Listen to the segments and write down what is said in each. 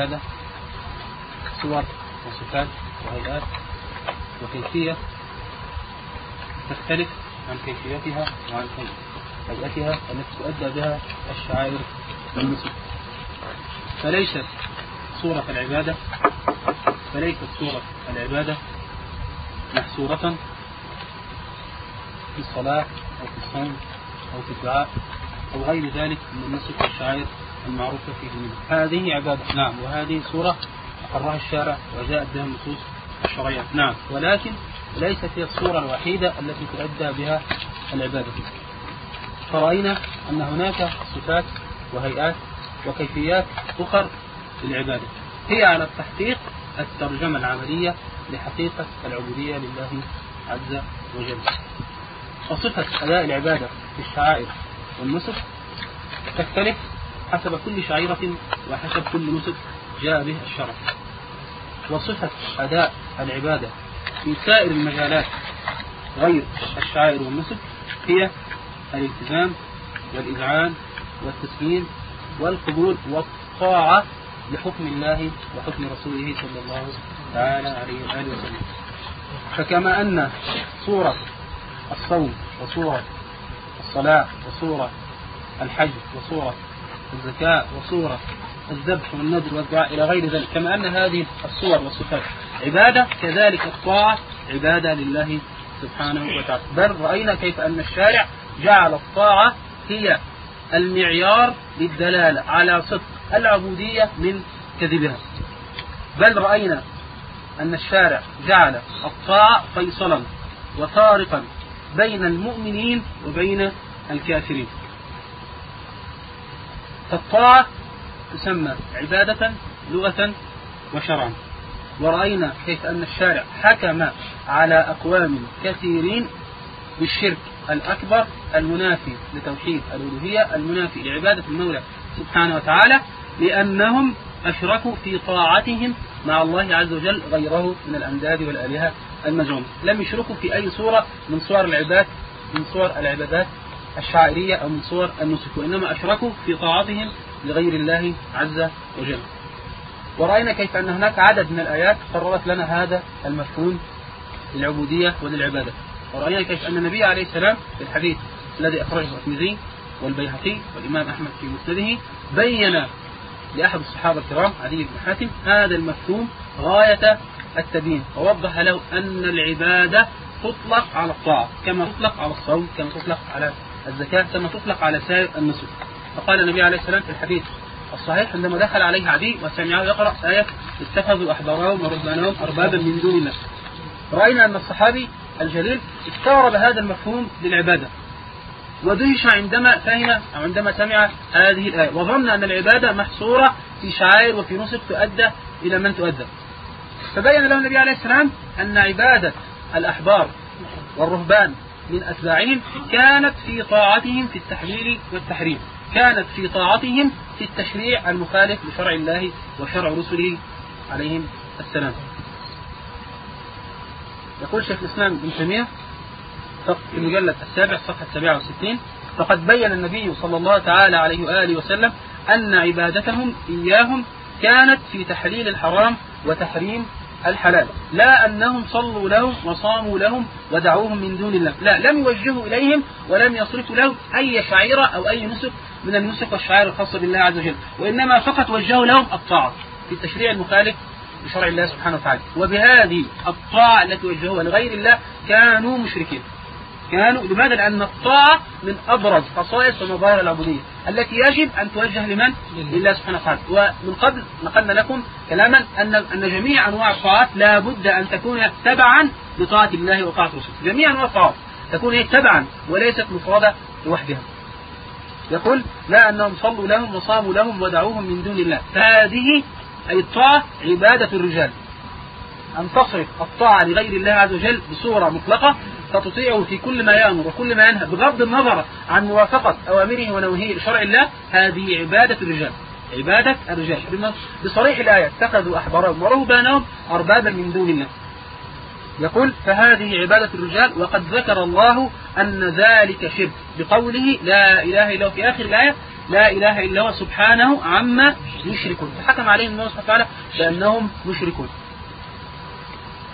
أن للعبادة صور وصفات وهيئات وكيفية تختلف عن كيفيتها وعن هيئتها التي تؤدى بها الشعائر. والنسك فليست صورة العبادة فليست صورة العبادة محصورة في الصلاة أو في الصوم أو في الدعاء أو غير ذلك من النسك والشعائر المعروفة في ديننا هذه عبادة. نعم. وهذه صورة أقرها الشارع وجاءت بها النصوص الشرعية. نعم. ولكن ليست هي الصورة الوحيدة التي تؤدى بها العبادة. فرأينا أن هناك صفات وهيئات وكيفيات أخر للعبادة. هي على التحقيق الترجمة العملية لحقيقة العبودية لله عز وجل. وصفة أداء العبادة في الشعائر والنسك تختلف حسب كل شعيرة وحسب كل نسك جاء به الشرع وصفة أداء العبادة في سائر المجالات غير الشعائر والنسك هي الالتزام والإذعان والتسليم والقبول والطاعة لحكم الله وحكم رسوله صلى الله تعالى عليه وآله وسلم. فكما أن صورة الصوم وصورة الصلاة وصورة الحج وصورة الزكاة وصورة الذبح والنذر والدعاء إلى غير ذلك كما أن هذه الصور والصفات عبادة كذلك الطاعة عبادة لله سبحانه وتعالى. بل رأينا كيف أن الشارع جعل الطاعة هي المعيار للدلالة على صدق العبودية من كذبها. بل رأينا أن الشارع جعل الطاعة فيصلا وفارقا بين المؤمنين وبين الكافرين. فالطاعة تسمى عبادة لغة وشرعا. ورأينا كيف أن الشارع حكم على أقوام كثيرين بالشرك. الأكبر المنافي لتوحيد الألوهية المنافي لعبادة المولى سبحانه وتعالى لأنهم أشركوا في طاعتهم مع الله عز وجل غيره من الأنداد والآلهة المزعومة لم يشركوا في أي صورة من صور العباد من صور العبادات الشاعرية أو من صور النسك وإنما أشركوا في طاعتهم لغير الله عز وجل. ورأينا كيف أن هناك عدد من الآيات قررت لنا هذا المفهوم للعبودية وللعبادة. ورأينا كيف أن النبي عليه السلام في الحديث الذي أخرجه الترمذي والبيهقي والإمام أحمد في مسنده بين لأحد الصحابة الكرام علي بن حاتم هذا المفهوم غاية التبيين ووضح له أن العبادة تطلق على الطاعة كما تطلق على الصوم كما تطلق على الزكاة كما تطلق على سائر النسك. فقال النبي عليه السلام في الحديث الصحيح عندما دخل عليه عدي وسمعه يقرأ آية اتخذوا أحبارهم ورهبانهم أربابا من دون الله. رأينا أن الصحابي الجليل استغرب هذا المفهوم للعبادة. ودهش عندما فهم أو عندما سمع هذه الآية. وظن أن العبادة محصورة في شعائر وفي نسك تؤدى إلى من تؤدى. فبين له النبي عليه السلام أن عبادة الأحبار والرهبان من أتباعهم كانت في طاعتهم في التحليل والتحريم كانت في طاعتهم في التشريع المخالف لشرع الله وشرع رسله عليهم السلام. يقول شيخ الإسلام ابن تيمية في المجلد السابع صفحة 67 فقد بين النبي صلى الله تعالى عليه وآله وسلم أن عبادتهم إياهم كانت في تحليل الحرام وتحريم الحلال. لا أنهم صلوا لهم وصاموا لهم ودعوهم من دون الله. لا لم يوجهوا إليهم ولم يصرفوا لهم أي شعيرة أو أي نسك من النسك والشعائر الخاصة بالله عز وجل. وإنما فقط وجهوا لهم الطاعة في التشريع المخالف لشرع الله سبحانه وتعالى. وبهذه الطاعة التي وجهوها لغير الله كانوا مشركين. كانوا لماذا؟ لأن الطاعة من أبرز خصائص ومظاهر العبودية. التي يجب أن توجه لمن؟ لله. سبحانه وتعالى. ومن قبل نقلنا لكم كلاما أن أن جميع أنواع الطاعات لا بد أن تكون تبعا لطاعة الله وطاعة رسوله. جميع أنواع الطاعات تكون هي تبعا وليست مفردة لوحدها. يقول لا أنهم صلوا لهم وصاموا لهم ودعوهم من دون الله. فهذه أي الطاعة عبادة الرجال. أن تصرف الطاعة لغير الله عز وجل بصورة مطلقة فتطيعه في كل ما يأمر وكل ما ينهى بغض النظر عن موافقة أوامره ونواهيه لشرع الله هذه عبادة الرجال. عبادة الرجال. بصريح الآية اتخذوا أحبارهم ورهبانهم أربابا من دون الله. يقول فهذه عبادة الرجال وقد ذكر الله أن ذلك شرك. بقوله لا إله إلا هو في آخر الآية لا إله إلا هو سبحانه عما يشركون. فحكم عليهم الله سبحانه وتعالى بأنهم مشركون.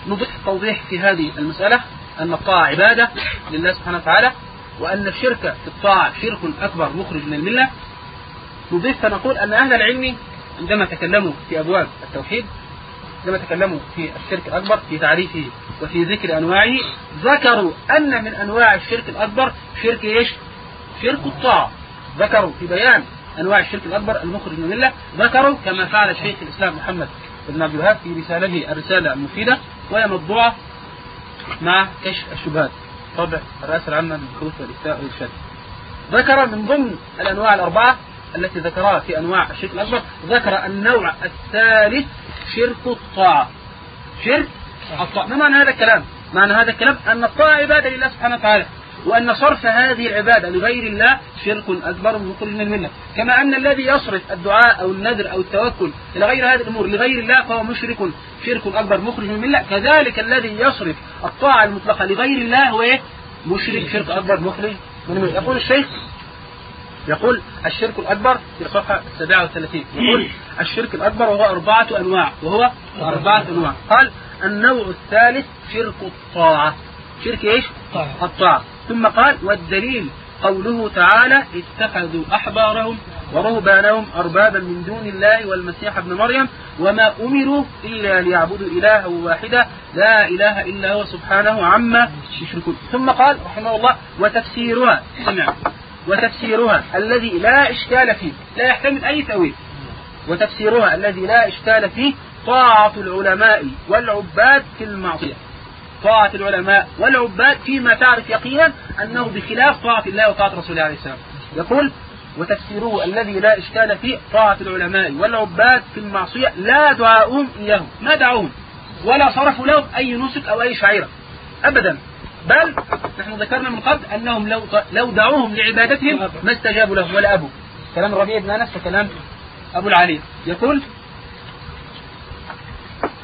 نضيف توضيح في هذه المسألة أن الطاعة عبادة لله سبحانه وتعالى وأن الشرك في الطاعة شرك أكبر مخرج من الملة نضيف فنقول أن أهل العلم عندما تكلموا في أبواب التوحيد عندما تكلموا في الشرك الأكبر في تعريفه وفي ذكر أنواعه ذكروا أن من أنواع الشرك الأكبر شرك إيش؟ شرك الطاعة ذكروا في بيان أنواع الشرك الأكبر المخرج من الملة ذكروا كما فعل شيخ الإسلام محمد بن عبد الوهاب في رسالته الرسالة المفيدة وهي مطبوعة مع كشف الشبهات. طبع الرئاسة العامة للبحوث والإفتاء والإرشاد. ذكر من ضمن الأنواع الأربعة التي ذكرها في أنواع الشرك الأكبر ذكر النوع الثالث شرك الطاعة. شرك الطاعة. ما معنى هذا الكلام؟ معنى هذا الكلام أن الطاعة عبادة لله سبحانه وتعالى. وأن صرف هذه العبادة لغير الله شرك أكبر مخرج من الملة. كما أن الذي يصرف الدعاء أو النذر أو التوكل إلى غير هذه الأمور لغير الله فهو مشرك شرك أكبر مخرج من الملة. كذلك الذي يصرف الطاعة المطلقة لغير الله هو إيه؟ مشرك شرك أكبر مخرج من الملة. يقول الشيخ يقول الشرك الأكبر في الصفحة 37 يقول الشرك الأكبر وهو أربعة أنواع وهو أربعة أنواع. قال النوع الثالث شرك الطاعة. شرك إيش؟ الطاعة. ثم قال والدليل قوله تعالى اتخذوا أحبارهم ورهبانهم أربابا من دون الله والمسيح ابن مريم وما أمروا إلا ليعبدوا إلها واحدا لا إله إلا هو سبحانه عما يشركون. ثم قال رحمه الله وتفسيرها سمع. وتفسيرها الذي لا إشكال فيه لا يحتمل أي تأويل. وتفسيرها الذي لا إشكال فيه طاعة العلماء والعباد في المعصية. طاعة العلماء والعباد فيما تعرف يقينا أنه بخلاف طاعة الله وطاعة رسوله عليه السلام. يقول وتفسيره الذي لا إشكال فيه طاعة العلماء والعباد في المعصية لا دعاؤهم إياهم ما دعوهم ولا صرفوا لهم أي نسك أو أي شعيرة أبدا. بل نحن ذكرنا من قبل أنهم لو لو دعوهم لعبادتهم ما استجابوا لهم ولا أبوا. كلام الربيع بن أنس وكلام أبو العلي. يقول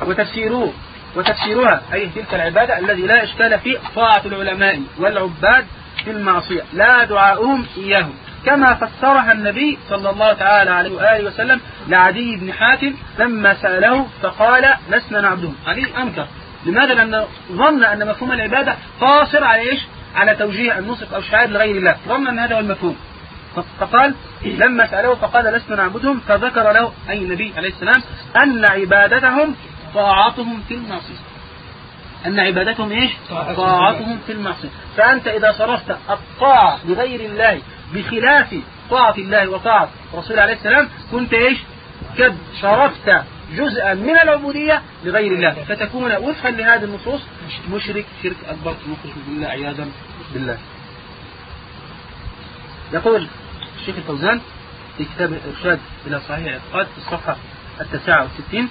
وتفسيره وتفسيرها أي تلك العبادة الذي لا إشكال فيه طاعة العلماء والعباد في المعصية. لا دعاؤهم إياهم. كما فسرها النبي صلى الله تعالى عليه وآله وسلم لعدي بن حاتم لما سأله فقال لسنا نعبدهم. علي أنكر. لماذا؟ لأنه ظن أن مفهوم العبادة قاصر على إيش؟ على توجيه النصف أو الشهادة لغير الله. ظن أن هذا هو المفهوم. فقال لما سأله فقال لسنا نعبدهم. فذكر له أي النبي عليه السلام أن عبادتهم طاعتهم في المعصية. أن عبادتهم إيش؟ طاعتهم في المعصية. فأنت إذا صرفت الطاعة لغير الله بخلاف طاعة الله وطاعة رسول عليه السلام كنت إيش؟ قد شرفت جزءا من العبودية لغير الله. فتكون وفقا لهذه النصوص مشرك شرك أكبر مخرج بالله عياذا بالله. يقول الشيخ الفوزان في كتاب الإرشاد إلى صحيح الاعتقاد في الصفحة التاسعة والستين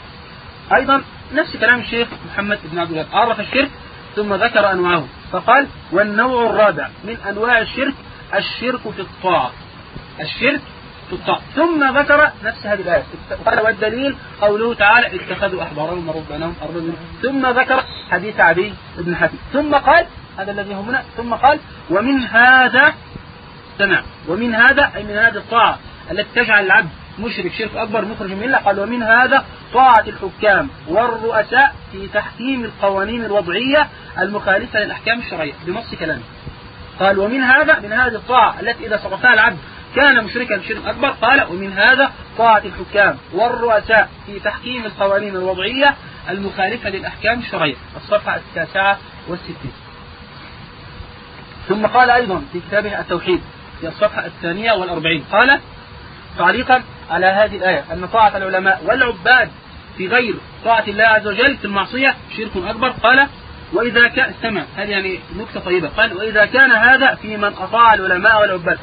أيضا نفس كلام الشيخ محمد بن عبد الوهاب عرف الشرك ثم ذكر أنواعه فقال والنوع الرابع من أنواع الشرك الشرك في الطاعة. الشرك في الطاعة. ثم ذكر نفس هذه الآية. قال والدليل قوله تعالى اتخذوا أحبارهم وربانهم أرضا ثم ذكر حديث عدي بن حاتم. ثم قال هذا الذي هنا. ثم قال ومن هذا سمع. ومن هذا أي من هذه الطاعة التي تجعل العبد مشرك شرك أكبر مخرج من الله قال ومن هذا طاعة الحكام والرؤساء في تحكيم القوانين الوضعية المخالفة للأحكام الشرعية. بنص كلامه قال ومن هذا من هذه الطاعة التي إذا صرفها العبد كان مشركا شرك أكبر قال ومن هذا طاعة الحكام والرؤساء في تحكيم القوانين الوضعية المخالفة للأحكام الشرعية. الصفحة التاسعة والستين. ثم قال أيضا في كتابه التوحيد في الصفحة الثانية والأربعين قال تعليقا على هذه الآية أن طاعة العلماء والعباد في غير طاعة الله عز وجل في المعصية شرك أكبر قال وإذا كان استمع هذه يعني نكتة طيبة قال وإذا كان هذا في من أطاع العلماء والعباد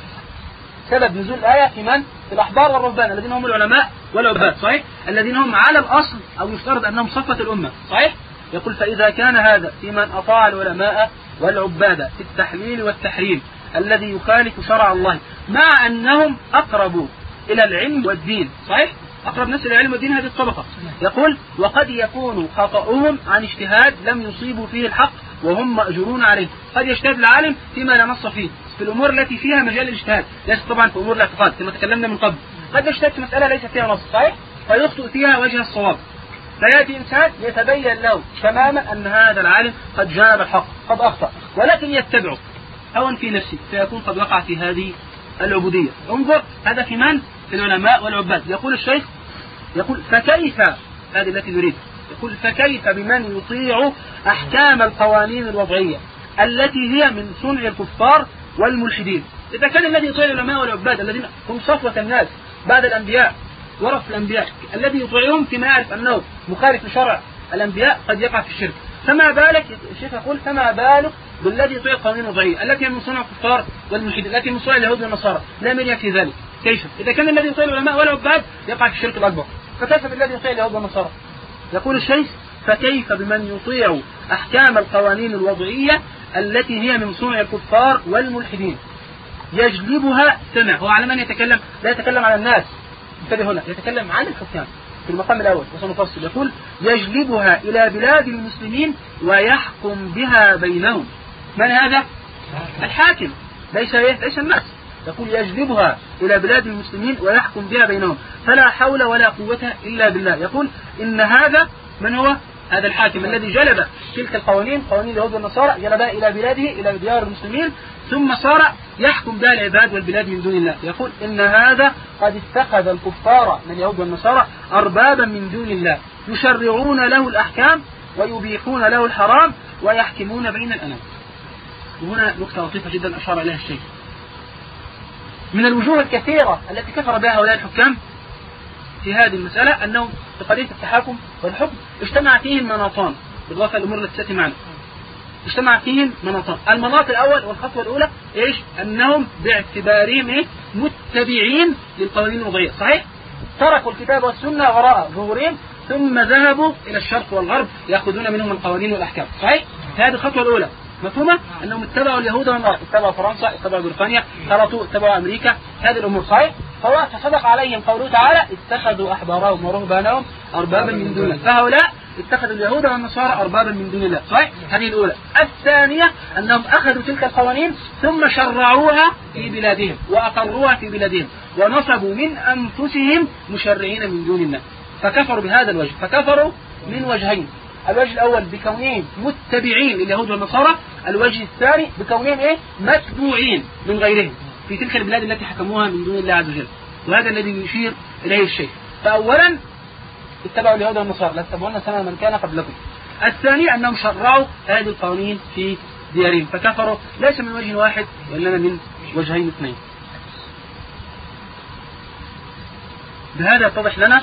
سبب نزول الآية في من؟ في الأحبار والرهبان الذين هم العلماء والعباد صحيح؟ الذين هم على الأصل أو يفترض أنهم صفة الأمة صحيح؟ يقول فإذا كان هذا في من أطاع العلماء والعباد في التحليل والتحريم الذي يخالف شرع الله مع أنهم أقرب إلى العلم والدين. صحيح؟ أقرب ناس إلى العلم والدين هذه الطبقة. يقول وقد يكون خطأهم عن اجتهاد لم يصيبوا فيه الحق وهم مأجورون عليه. قد يجتهد العالم فيما لا نص فيه. في الأمور التي فيها مجال الاجتهاد. ليس طبعا في أمور الاعتقاد كما تكلمنا من قبل. قد يجتهد في مسألة ليس فيها نص. صحيح؟ فيخطئ فيها وجه الصواب. فيأتي إنسان يتبين له تماما أن هذا العالم قد جاب الحق قد أخطأ ولكن يتبعه. هوى في نفسه فيكون قد وقع في هذه العبودية. انظر هذا في من؟ العلماء والعباد. يقول الشيخ يقول فكيف هذه التي نريد؟ يقول فكيف بمن يطيع أحكام القوانين الوضعية التي هي من صنع الكفار والملحدين؟ إذا كان الذي يطيع العلماء والعباد الذين هم صفوة الناس بعد الأنبياء ورث الأنبياء الذي يطيعهم فيما يعرف أنه مخالف لشرع الأنبياء قد يقع في الشرك. فما بالك الشيخ يقول فما بالك بالذي يطيع القوانين الوضعية التي من صنع الكفار والملحدين التي من صنع اليهود والنصارى. لا من في ذلك. كيف؟ إذا كان الذي يطيع العلماء والعباد يقع في الشرك الأكبر. فكيف بالذي يطيع اليهود والنصارى؟ يقول الشيخ فكيف بمن يطيع أحكام القوانين الوضعية التي هي من صنع الكفار والملحدين؟ يجلبها سمع. هو على من يتكلم؟ لا يتكلم على الناس. انتبه هنا يتكلم عن الحكام. في المقام الأول وسنفصل يقول يجلبها إلى بلاد المسلمين ويحكم بها بينهم. من هذا؟ الحاكم ليس إيه؟ ليس الناس. يقول يجلبها إلى بلاد المسلمين ويحكم بها بينهم. فلا حول ولا قوة إلا بالله. يقول إن هذا من هو؟ هذا الحاكم الذي جلب تلك القوانين قوانين اليهود والنصارى جلبها إلى بلاده إلى ديار المسلمين ثم صار يحكم بها العباد والبلاد من دون الله. يقول إن هذا قد اتخذ الكفار من اليهود والنصارى أربابا من دون الله يشرعون له الأحكام ويبيحون له الحرام ويحكمون بين الأنام وهنا نقطة لطيفة جدا أشار إليها الشيخ. من الوجوه الكثيرة التي كفر بها هؤلاء الحكام في هذه المسألة أنهم في قضية التحاكم والحكم اجتمع فيهم مناطان. بالإضافة الأمور التي تأتي معنا. اجتمع فيهم مناطان. المناط الأول والخطوة الأولى إيش؟ أنهم باعتبارهم إيه؟ متبعين للقوانين الوضعية. صحيح؟ تركوا الكتاب والسنة وراء ظهورهم ثم ذهبوا إلى الشرق والغرب يأخذون منهم القوانين والأحكام. صحيح؟ هذه الخطوة الأولى. مفهومة؟ أنهم اتبعوا اليهود والنصارى. اتبعوا فرنسا اتبعوا بريطانيا خلطوا اتبعوا أمريكا. هذه الأمور. صحيح؟ فهو فصدق عليهم قوله تعالى اتخذوا أحبارهم ورهبانهم أربابا من دون الله. فهؤلاء اتخذوا اليهود والنصارى أربابا من دون الله. صحيح؟ هذه الأولى. الثانية أنهم أخذوا تلك القوانين ثم شرعوها في بلادهم وأقروها في بلادهم ونصبوا من أنفسهم مشرعين من دون الله. فكفروا بهذا الوجه. فكفروا من وجهين. الوجه الأول بكونهم متبعين لليهود والنصارى الوجه الثاني بكونهم إيه؟ متبوعين من غيرهم. في تلك البلاد التي حكموها من دون الله عز وجل. وهذا الذي يشير إليه الشيخ فأولا اتبعوا اليهود والنصارى لا تتبعون سنة من كان قبلكم. الثاني أنهم شرعوا هذه القوانين في ديارهم فكفروا. ليس من وجه واحد وإنما من وجهين اثنين. بهذا يتضح لنا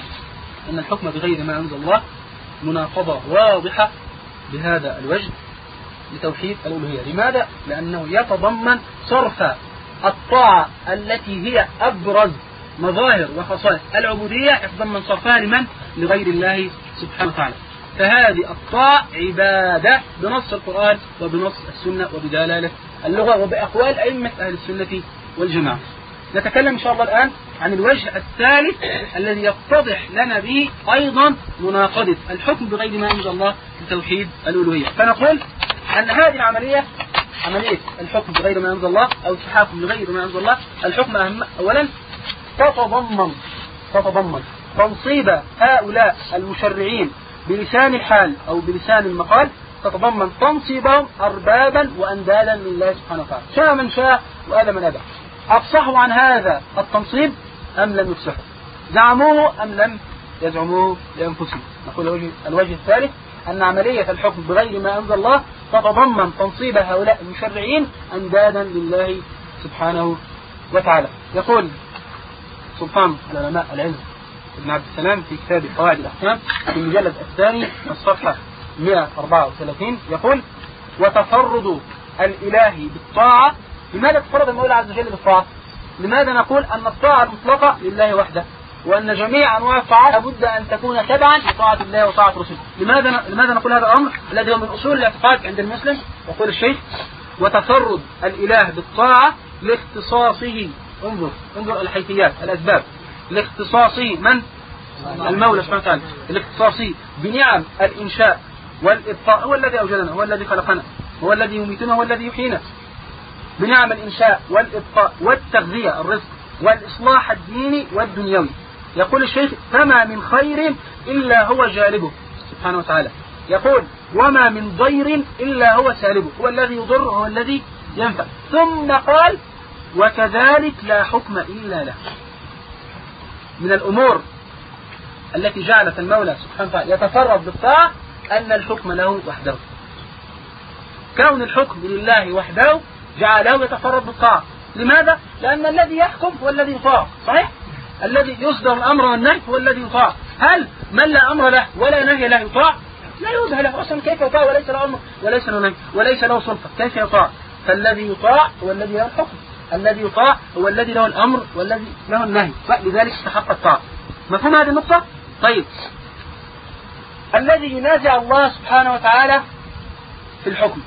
أن الحكم بغير ما أنزل الله مناقضة واضحة بهذا الوجه لتوحيد الألوهية. لماذا؟ لأنه يتضمن صرف الطاعة التي هي أبرز مظاهر وخصائص. العبودية يتضمن صرفها لمن؟ لغير الله سبحانه وتعالى. فهذه الطاعة عبادة بنص القرآن وبنص السنة وبدلالة اللغة وبأقوال أئمة أهل السنة والجماعة. نتكلم إن شاء الله الآن عن الوجه الثالث الذي يتضح لنا به أيضا مناقضة. الحكم بغير ما أنزل الله لتوحيد الألوهية. فنقول أن هذه العملية عملية الحكم بغير ما أنزل الله أو التحاكم بغير ما أنزل الله الحكم أهم أولا تتضمن تتضمن تنصيب هؤلاء المشرعين بلسان الحال أو بلسان المقال تتضمن تنصيبهم أربابا وأندادا لله سبحانه وتعالى. شاء من شاء وأبى من أبى أفصحوا عن هذا التنصيب أم لم يفصحوا؟ زعموه أم لم يزعموه لأنفسهم؟ نقول الوجه الثالث. أن عملية الحكم بغير ما أنزل الله تتضمن تنصيب هؤلاء المشرعين أندادا لله سبحانه وتعالى يقول سلطان العلماء العلم ابن عبد السلام في كتاب قواعد الأحكام في المجلد الثاني الصفحة 134 يقول وتفرد الإله بالطاعة لماذا تفرد المولى عز وجل بالطاعة؟ لماذا نقول أن الطاعة المطلقة لله وحده وأن جميع أنواع الطاعات لابد أن تكون تبعا لطاعة الله وطاعة رسوله. لماذا لماذا نقول هذا الأمر؟ الذي هو من أصول الاعتقاد عند المسلم يقول الشيخ وتفرد الإله بالطاعة لاختصاصه. انظر انظر الحيثيات الأسباب. لاختصاصه من؟ المولى سبحانه وتعالى. لاختصاصه بنعم الإنشاء والإبقاء. هو الذي أوجدنا هو الذي خلقنا هو الذي يميتنا هو الذي يحيينا. بنعم الإنشاء والإبقاء والتغذية الرزق والإصلاح الديني والدنيوي. يقول الشيخ فما من خير إلا هو جالبه. سبحانه وتعالى. يقول وما من ضير إلا هو سالبه. هو الذي يضر هو الذي ينفع. ثم قال وكذلك لا حكم إلا له. من الأمور التي جعلت المولى سبحانه وتعالى يتفرد بالطاعة أن الحكم له وحده. كون الحكم لله وحده جعله يتفرد بالطاعة. لماذا؟ لأن الذي يحكم هو الذي يطاع. صحيح؟ الذي يصدر الأمر والنهي هو الذي يطاع. هل من لا أمر له ولا نهي له يطاع؟ لا يوجه له. أصلا كيف يطاع وليس له أمر وليس له نهي وليس له سلطة كيف يطاع؟ فالذي يطاع هو الذي له الحكم. الذي يطاع هو الذي له الأمر والذي له النهي. فلذلك استحق الطاعة. مفهوم هذه النقطة؟ طيب. الذي ينازع الله سبحانه وتعالى في الحكم.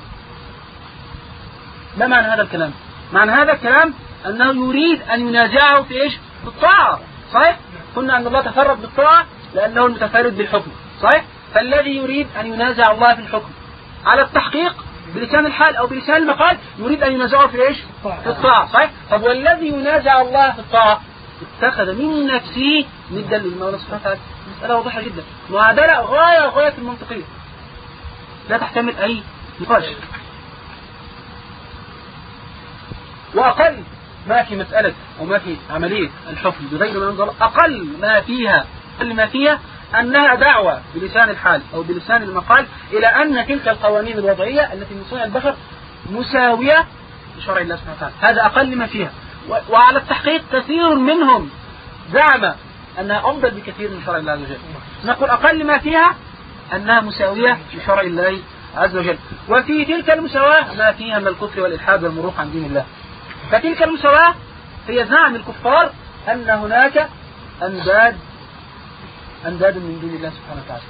ما معنى هذا الكلام؟ معنى هذا الكلام أنه يريد أن ينازعه في إيش؟ في الطاعة صحيح؟ قلنا أن الله تفرد بالطاعة لأنه المتفرد بالحكم صحيح؟ فالذي يريد أن ينازع الله في الحكم على التحقيق بلسان الحال أو بلسان المقال يريد أن ينازعه في إيش؟ في الطاعة صحيح؟ طب والذي ينازع الله في الطاعة؟ اتخذ من نفسه ندا للمولى سبحانه وتعالى. مسألة واضحة جدا. معادلة غاية غاية المنطقية. لا تحتمل أي نقاش. وأقل ما في مسألة أو ما في عملية الحكم بغير ما أنزل أقل ما فيها أقل ما فيها أنها دعوة بلسان الحال أو بلسان المقال إلى أن تلك القوانين الوضعية التي من صنع البشر مساوية لشرع الله سبحانه وتعالى. هذا أقل ما فيها. وعلى التحقيق كثير منهم زعم أنها أفضل بكثير من شرع الله عز وجل. نقول أقل ما فيها أنها مساوية لشرع الله عز وجل. وفي تلك المساواة ما فيها من الكفر والإلحاد والمروق عن دين الله. فتلك المساواة هي زعم الكفار أن هناك أنداد أنداد من دون الله سبحانه وتعالى.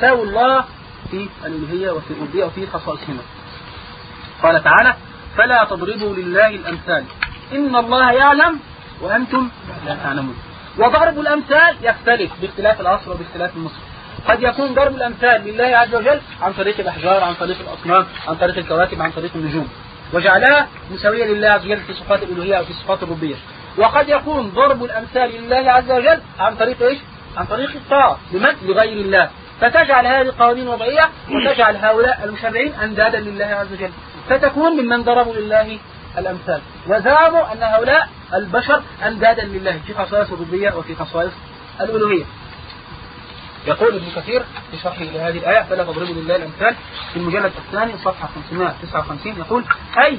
ساووا الله في الألوهية وفي الربوبية وفي خصائصهما. قال تعالى فلا تضربوا لله الأمثال. إن الله يعلم وأنتم لا تعلمون. وضرب الأمثال يختلف باختلاف العصر وباختلاف المصر قد يكون ضرب الأمثال لله عز وجل عن طريق الأحجار عن طريق الأصنام عن طريق الكواكب عن طريق النجوم. وجعلها مساوية لله عز وجل في صفات الألوهية أو في صفات الربوبية وقد يكون ضرب الأمثال لله عز وجل عن طريق إيش؟ عن طريق الطاعة لمن؟ لغير الله فتجعل هذه القوانين وضعية وتجعل هؤلاء المشرعين أندادا لله عز وجل فتكون ممن ضربوا لله الأمثال وزعموا أن هؤلاء البشر أندادا لله في خصائص الربوبية وفي خصائص الألوهية يقول ابن كثير في شرحه لهذه الآية فلا تضربوا لله الأمثال. في المجلد الثاني صفحة 559 يقول أي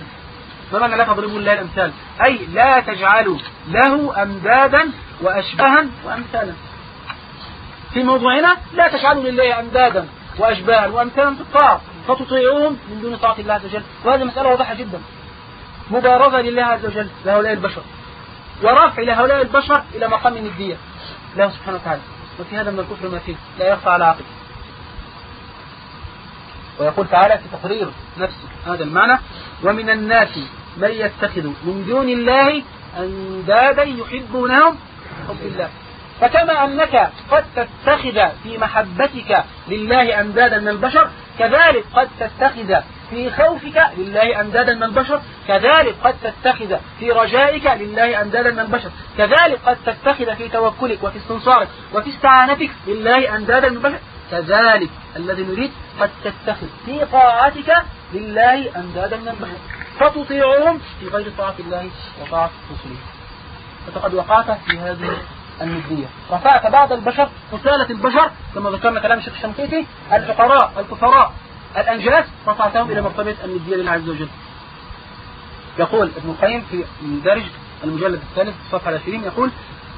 ما معنى لا تضربوا لله الأمثال أي لا تجعلوا له أمدادا وأشباها وأمثالا. في موضوعنا لا تجعلوا لله أمدادا وأشباها وأمثالا في الطاعة فتطيعوهم من دون طاعة الله عز وجل. وهذه مسألة واضحة جدا. مبارزة لله عز وجل لهؤلاء البشر ورفع لهؤلاء البشر إلى مقام الندية. له سبحانه وتعالى وفي هذا من الكفر ما فيه. لا يخفى على عقل. ويقول تعالى في تقرير نفس هذا المعنى ومن الناس من يتخذ من دون الله أندادا يحبونهم حب الله. فكما أنك قد تتخذ في محبتك لله أندادا من البشر كذلك قد تتخذ في خوفك لله أندادا من البشر كذلك قد تتخذ في رجائك لله أندادا من البشر كذلك قد تتخذ في توكلك وفي استنصارك وفي استعانتك لله أندادا من البشر كذلك الذي نريد قد تتخذ في طاعتك لله أندادا من البشر فتطيعهم في غير طاعة الله وطاعة رسوله. فقد وقعت في هذه الندية. رفعت بعض البشر فصالة البشر كما ذكرنا كلام الشيخ الشنقيطي الفقراء الكفراء. الأنجاز رفعتهم إلى مرتبة الندية لله عز وجل. يقول ابن القيم في درج المجلد الثالث صفحة 20 يقول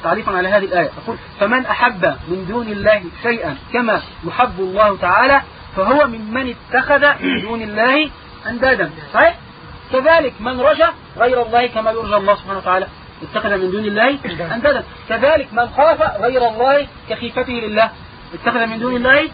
تعليقا على هذه الآية يقول فمن أحب من دون الله شيئا كما يحب الله تعالى فهو ممن اتخذ من دون الله أندادا. صحيح؟ كذلك من رجى غير الله كما يرجى الله سبحانه وتعالى اتخذ من دون الله أندادا. كذلك من خاف غير الله كخيفته لله اتخذ من دون الله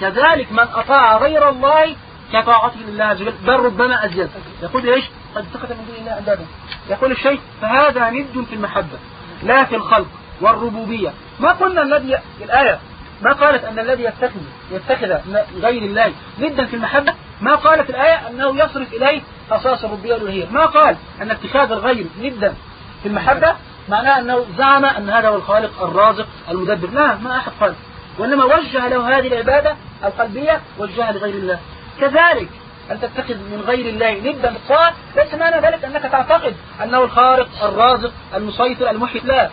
كذلك من أطاع غير الله كطاعته لله عز وجل. بل ربما أزيد. يقول إيش؟ قد اتخذ من دون الله أندادا. يقول الشيء فهذا ند في المحبة لا في الخلق والربوبية. ما قلنا الذي الآية ما قالت أن الذي يتخذ يتخذ غير الله ندا في المحبة؟ ما قالت الآية أنه يصرف إليه أساس الربوبية والألوهية ما قال أن اتخاذ الغير ندا في المحبة معناه أنه زعم أن هذا هو الخالق الرازق المدبر. لا ما أحد قال. وإنما وجه له هذه العبادة القلبية وجهها لغير الله. كذلك أن تتخذ من غير الله ندا بالطاعة ليس معنى ذلك أنك تعتقد أنه الخارق الرازق المسيطر المحيط لا.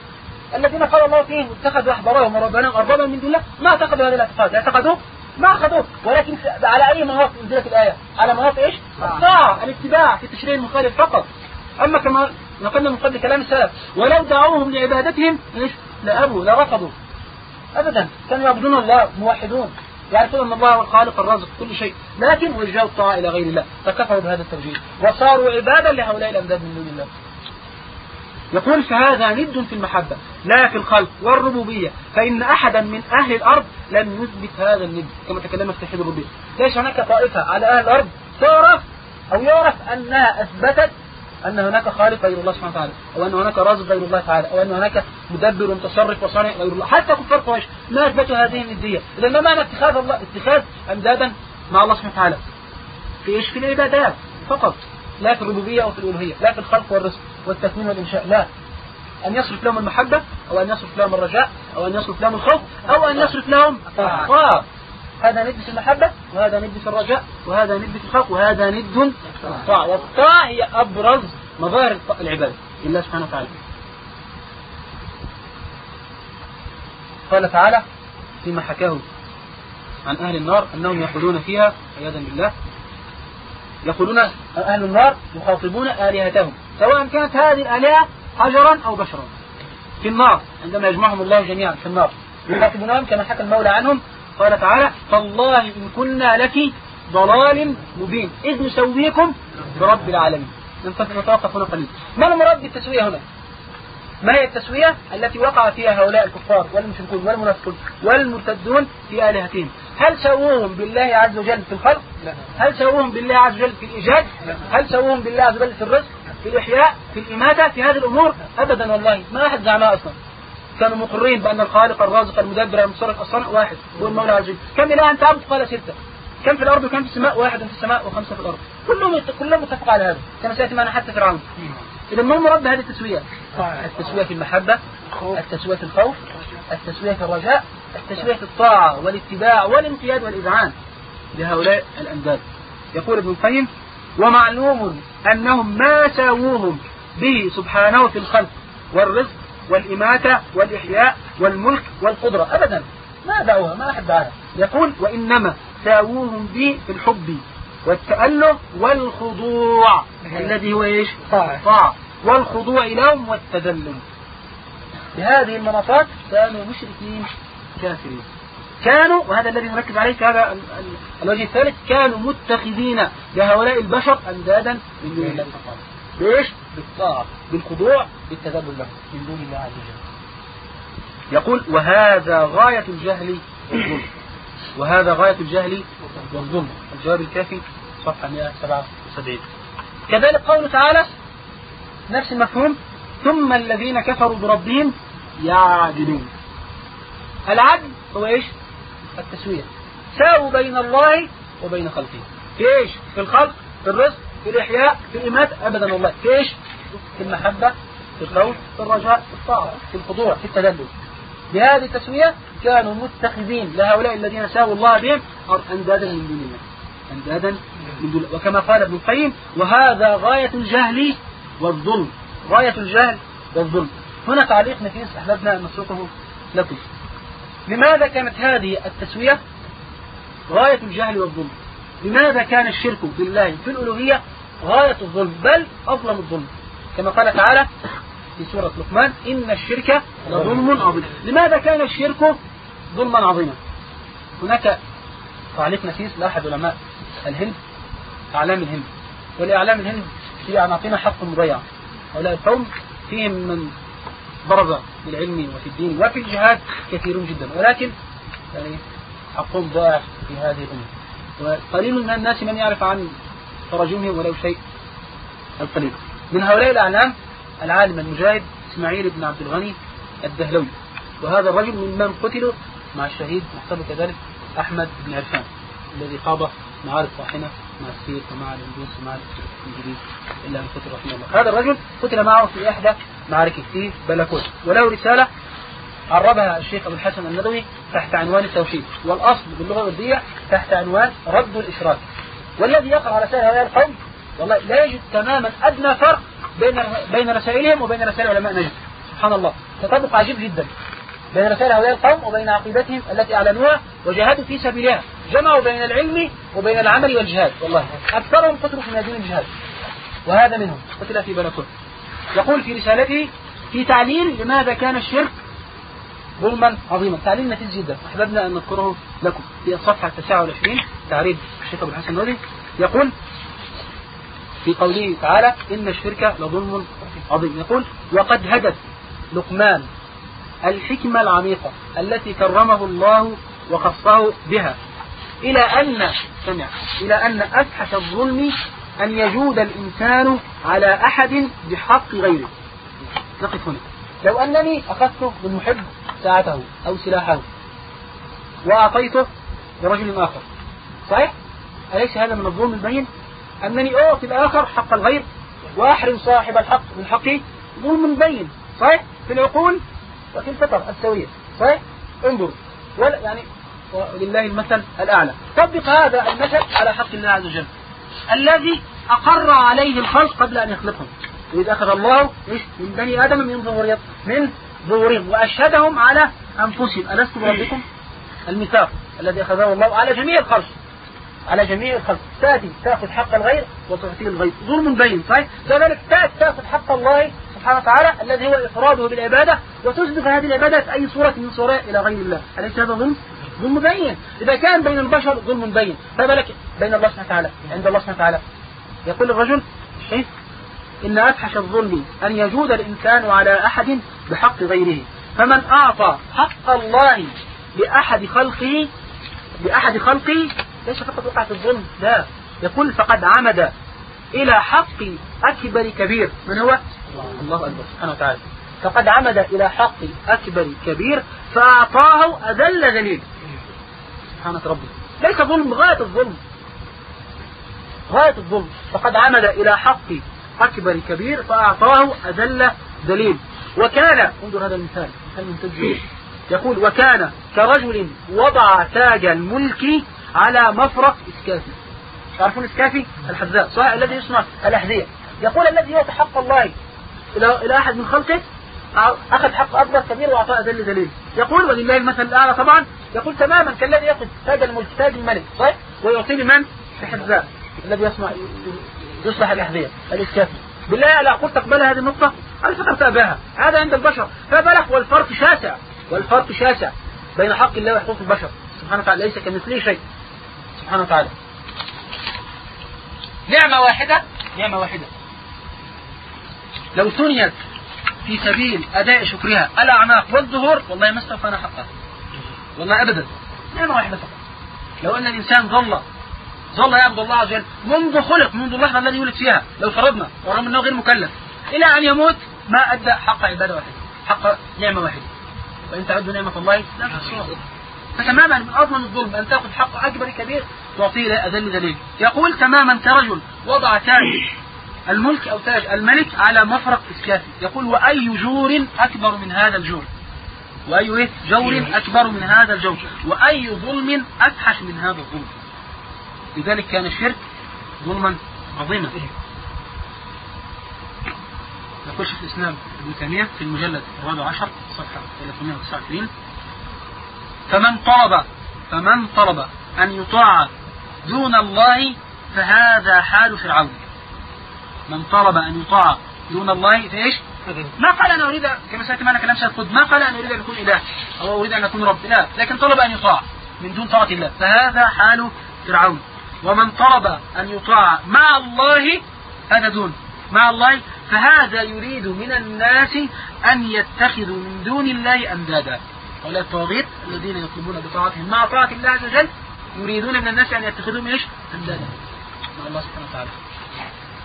الذين قال الله فيهم اتخذوا أحبارهم وربنا أربابا من دون الله. ما اعتقدوا هذا الاعتقاد؟ اعتقدوه؟ ما أخذوه. ولكن على أي مناط نزلت الآية؟ على مناط إيش؟ الطاعة الاتباع في تشريع المخالف فقط. أما كما نقلنا من قبل كلام السلف ولو دعوهم لعبادتهم لأبوا لرفضوا. أبدا. كانوا يعبدون الله موحدون. يعرفون أن الله هو الخالق الرازق كل شيء. لكن وجهوا الطاعة إلى غير الله. فكفروا بهذا التوجيه. وصاروا عبادا لهؤلاء الأمداد من دون الله. يقول فهذا ند في المحبة. لا في الخلق والربوبية. فإن أحدا من أهل الأرض لم يثبت هذا الند. كما تكلمت في توحيد الربوبية ليس هناك طائفة على أهل الأرض تعرف أو يعرف أنها أثبتت أن هناك خالق غير الله سبحانه وتعالى أو أن هناك رازق غير الله تعالى أو أن هناك مدبر ومتصرف وصانع غير الله. حتى كفار قريش ما أثبتوا هذه الندية. إذا ما معنى اتخاذ الله اتخاذ أمدادا مع الله سبحانه وتعالى؟ في إيش؟ في العبادات فقط. لا في الربوبية أو في الألوهية لا في الخلق والرزق والتكوين والإنشاء لا. أن يصرف لهم المحبة أو أن يصرف لهم الرجاء أو أن يصرف لهم الخوف أو أن يصرف لهم الطاعة هذا ند في المحبة وهذا ند في الرجاء وهذا ند في الخوف وهذا ند الطاعة والطاعة هي أبرز مظاهر العبادة. لله سبحانه وتعالى. قال تعالى فيما حكاه عن أهل النار أنهم يقولون فيها عياذا بالله يقولون أهل النار يخاطبون آلهتهم سواء كانت هذه الآلهة حجرا أو بشرا. في النار عندما يجمعهم الله جميعا في النار يخاطبونهم كما حكى المولى عنهم قال تعالى تالله إن كنا لفي ضلال مبين. إذ نسويكم برب العالمين. نتوقف هنا قليلا ما المراد بالتسوية هنا؟ ما هي التسوية التي وقع فيها هؤلاء الكفار والمشركون والمنافقون والمرتدون في آلهتهم؟ هل سووهم بالله عز وجل في الخلق؟ لا. هل سووهم بالله عز وجل في الإيجاد؟ لا. هل سووهم بالله عز وجل في الرزق؟ في الإحياء؟ في الإماتة؟ في هذه الأمور؟ أبدا والله ما أحد زعمها أصلا. كانوا مقرين بأن الخالق الرازق المدبر المصرف الصنع واحد هو المولى عز وجل كم إله أنت عبد قال ستة. كم في الأرض وكم في السماء؟ واحد في السماء وخمسة في الأرض. كلهم كلهم متفق على هذا. كما سيأتي معنا حتى فرعون. إذا ما المراد بهذه التسوية؟ التسوية في المحبة التسوية في الخوف التسوية في الرجاء التسوية في الطاعة والاتباع والانقياد والإذعان لهؤلاء الأنداد يقول ابن القيم ومعلوم أنهم ما ساووهم به سبحانه في الخلق والرزق والإماتة والإحياء والملك والقدرة. أبدا. ما دعوها ما أحد دعاها يقول وإنما ساووهم به في الحب والتأله والخضوع. الذي هو إيش؟ طاعة والخضوع لهم والتذلل. بهذه المناطات كانوا مشركين كافرين. كانوا وهذا الذي نركز عليه في هذا الوجه الثالث كانوا متخذين لهؤلاء البشر أندادا من دون الله ليش؟ بالطاعة بالخضوع بالتذلل لهم من دون الله عز وجل. يقول وهذا غاية الجهل والظلم. وهذا غاية الجهل والظلم. الجواب الكافي صفحة 177 كذلك قوله تعالى نفس المفهوم ثم الذين كفروا بربهم يعدلون. العدل هو إيش؟ التسوية. ساووا بين الله وبين خلقه. في إيش؟ في الخلق في الرزق في الإحياء في الإمات أبدا والله. في إيش؟ في المحبة في الخوف في الرجاء في الطاعة في الخضوع في التدلل بهذه التسوية كانوا متخذين لهؤلاء الذين ساووا الله بهم أندادا من دون الله. أندادا من دون الله. وكما قال ابن القيم وهذا غاية الجهل والظلم. غاية الجهل والظلم. هنا تعليق نفيس أحببنا أن نسوقه لكم. لماذا كانت هذه التسوية غاية الجهل والظلم؟ لماذا كان الشرك بالله في الألوهية غاية الظلم؟ بل أظلم الظلم. كما قال تعالى في سورة لقمان إن الشرك لظلم عظيم. لماذا كان الشرك ظلما عظيما؟ هناك تعليق نفيس لأحد علماء الهند أعلام الهند. ولأعلام الهند في أعناقنا حق مضيع. هؤلاء القوم فيهم من برز في العلم وفي الدين وفي الجهاد كثيرون جدا. ولكن يعني حقهم ضائع في هذه الأمة. وقليل من الناس من يعرف عن تراجمهم ولو شيء. القليل. من هؤلاء الأعلام العالم المجاهد إسماعيل بن عبد الغني الدهلوي. وهذا الرجل ممن قتلوا مع الشهيد محسب كذلك أحمد بن عرفان الذي خاض معارك طاحنة مع السيخ ومع الهندوس ومع الإنجليز إلى أن قتل رحمه الله. هذا الرجل قتل معه في إحدى معاركه في بالاكوت وله رسالة عربها الشيخ أبو الحسن الندوي تحت عنوان التوحيد. والأصل باللغة الأردية تحت عنوان رد الإشراك. والذي يقرأ رسائل هؤلاء القوم والله لا يجد تماما أدنى فرق بين بين رسائلهم وبين رسائل علماء نجد سبحان الله. تطابق عجيب جدا. بين رسائل هؤلاء القوم وبين عقيدتهم التي أعلنوها وجاهدوا في سبيلها. جمعوا بين العلم وبين العمل والجهاد. والله أكثرهم قتلوا في ميادين الجهاد. وهذا منهم. قتل في بلكون يقول في رسالته في تعليل لماذا كان الشرك ظلما عظيما. تعليل نفيس جدا. أحببنا أن نذكره لكم. في الصفحة 29 تعريف الشيخ أبو الحسن النودي يقول في قوله تعالى إن الشرك لظلم عظيم يقول وقد هدت لقمان الحكمة العميقة التي كرمه الله وخصه بها إلى أن سمع إلى أن أفحش الظلم أن يجود الإنسان على أحد بحق غيره نقف هنا لو أنني أخذت بالمحب ساعته أو سلاحه وأعطيته لرجل آخر صحيح؟ أليس هذا من الظلم البين؟ أنني أعطي الآخر حق الغير وأحرم صاحب الحق من حقي ظلم بين صحيح؟ في العقول وفي الفطر السوية صحيح؟ انظر ولا يعني ولله المثل الأعلى. طبق هذا المثل على حق الله عز وجل. الذي أقر عليه الخلق قبل أن يخلقهم وإذا أخذ الله من بني آدم من ظهورهم من ظهورهم وأشهدهم على أنفسهم. ألست بربكم الميثاق الذي أخذه الله على جميع الخلق. على جميع الخلق. تأتي تأخذ حق الغير وتعطيه الغير ظلم بين صحيح كذلك تأتي تأخذ حق الله سبحانه وتعالى الذي هو إفراده بالعبادة وتسبق هذه العبادة أي صورة من صورة إلى غير الله. أليس هذا ظلم؟ ظلم بين. إذا كان بين البشر ظلم بين. فما بالك بين الله سبحانه وتعالى؟ عند الله سبحانه وتعالى. يقول الرجل إيه؟ إن أفحش الظلم أن يجود الإنسان على أحد بحق غيره. فمن أعطى حق الله لأحد خلقه لأحد خلقه ليس فقط وقع في الظلم لا. يقول فقد عمد إلى حق أكبر كبير. من هو؟ الله أكبر سبحانه وتعالى. فقد عمد إلى حق أكبر كبير فأعطاه أذل ذليل. سبحانك ربي. ليس ظلم غاية الظلم. غاية الظلم. فقد عمد إلى حق أكبر كبير فأعطاه أذل ذليل. وكان انظر هذا المثال. مثال يقول وكان كرجل وضع تاج الملك على مفرق إسكافي. تعرفون إسكافي؟ الحذاء. صحيح الذي يصنع الأحذية. يقول الذي يعطي حق الله إلى إلى أحد من خلقه أخذ حق أكبر كبير وأعطاه ذل ذليل يقول ولله المثل الأعلى طبعا يقول تماما كالذي يأخذ تاج الملك تاج الملك صحيح؟ ويعطيه لمن؟ الحذاء. الذي يصنع يصلح الأحذية الإسكافي. بالله على أقول تقبل هذه النقطة؟ على فكرة تأباها هذا عند البشر. فبلغ والفرق شاسع. والفرق شاسع بين حق الله وحقوق البشر. سبحانه وتعالى ليس كمثله شيء. سبحانه وتعالى. نعمة واحدة نعمة واحدة. لو ثنيت في سبيل أداء شكرها الأعناق والظهور والله ما استوفانا حقها. والله أبدا. نعمة واحدة فقط. لو أن الإنسان ظل ظل يعبد الله عز وجل منذ خلق منذ اللحظة التي ولد فيها لو فرضنا ورغم أنه غير مكلف إلى أن يموت ما أدى حق عبادة واحدة حق نعمة واحدة. وإن تعدوا نعمة الله لا تحصوها. فتماما من أضمن الظلم أن تأخذ حق أكبر كبير تعطيه أذل ذليل يقول تماما كرجل وضع تاج الملك أو تاج الملك على مفرق إسكافي يقول وأي جور أكبر من هذا الجور؟ وأي جور أكبر من هذا الجور. وأي ظلم أفحش من هذا الظلم. لذلك كان الشرك ظلما عظيما. يقول شيخ الإسلام ابن تيمية في المجلد الرابع عشر صفحة 329 فمن طلب فمن طلب أن يطاع دون الله فهذا حال فرعون. من طلب أن يطاع دون الله فإيش؟ ما قال أنا أريد كما سأتي معنا كلام سيد ما قال أنا أريد أن أكون إله أو أريد أن أكون رب لا لكن طلب أن يطاع من دون طاعة الله فهذا حال فرعون. ومن طلب أن يطاع مع الله هذا دون مع الله فهذا يريد من الناس أن يتخذوا من دون الله أندادا. هؤلاء الطواغيت الذين يطلبون بطاعتهم. مع طاعة الله عز وجل يريدون من الناس أن يتخذوا إيش؟ أندادا مع الله سبحانه وتعالى.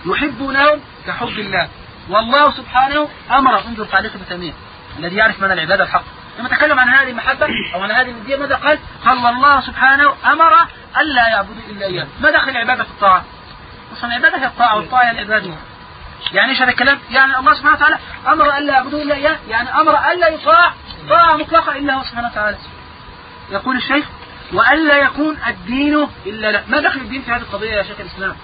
يحبونهم كحب الله. والله سبحانه أمر. انظر تعليق ابن تيمية الذي يعرف معنى العبادة الحق لما تكلم عن هذه المحبة أو عن هذه الندية ماذا قال؟ قال الله سبحانه أمر ألا يعبدوا إلا إياه. ما دخل العبادة في الطاعة؟ أصلا العبادة هي الطاعة والطاعة هي العبادة. يعني إيش هذا الكلام؟ يعني الله سبحانه وتعالى أمر الا يعبدوا إلا إياه، يعني أمر الا يطاع طاعه مطلقه إلا هو سبحانه وتعالى. يقول الشيخ: والا يكون الدين إلا لا، ما دخل الدين في هذه القضية يا شيخ الإسلام؟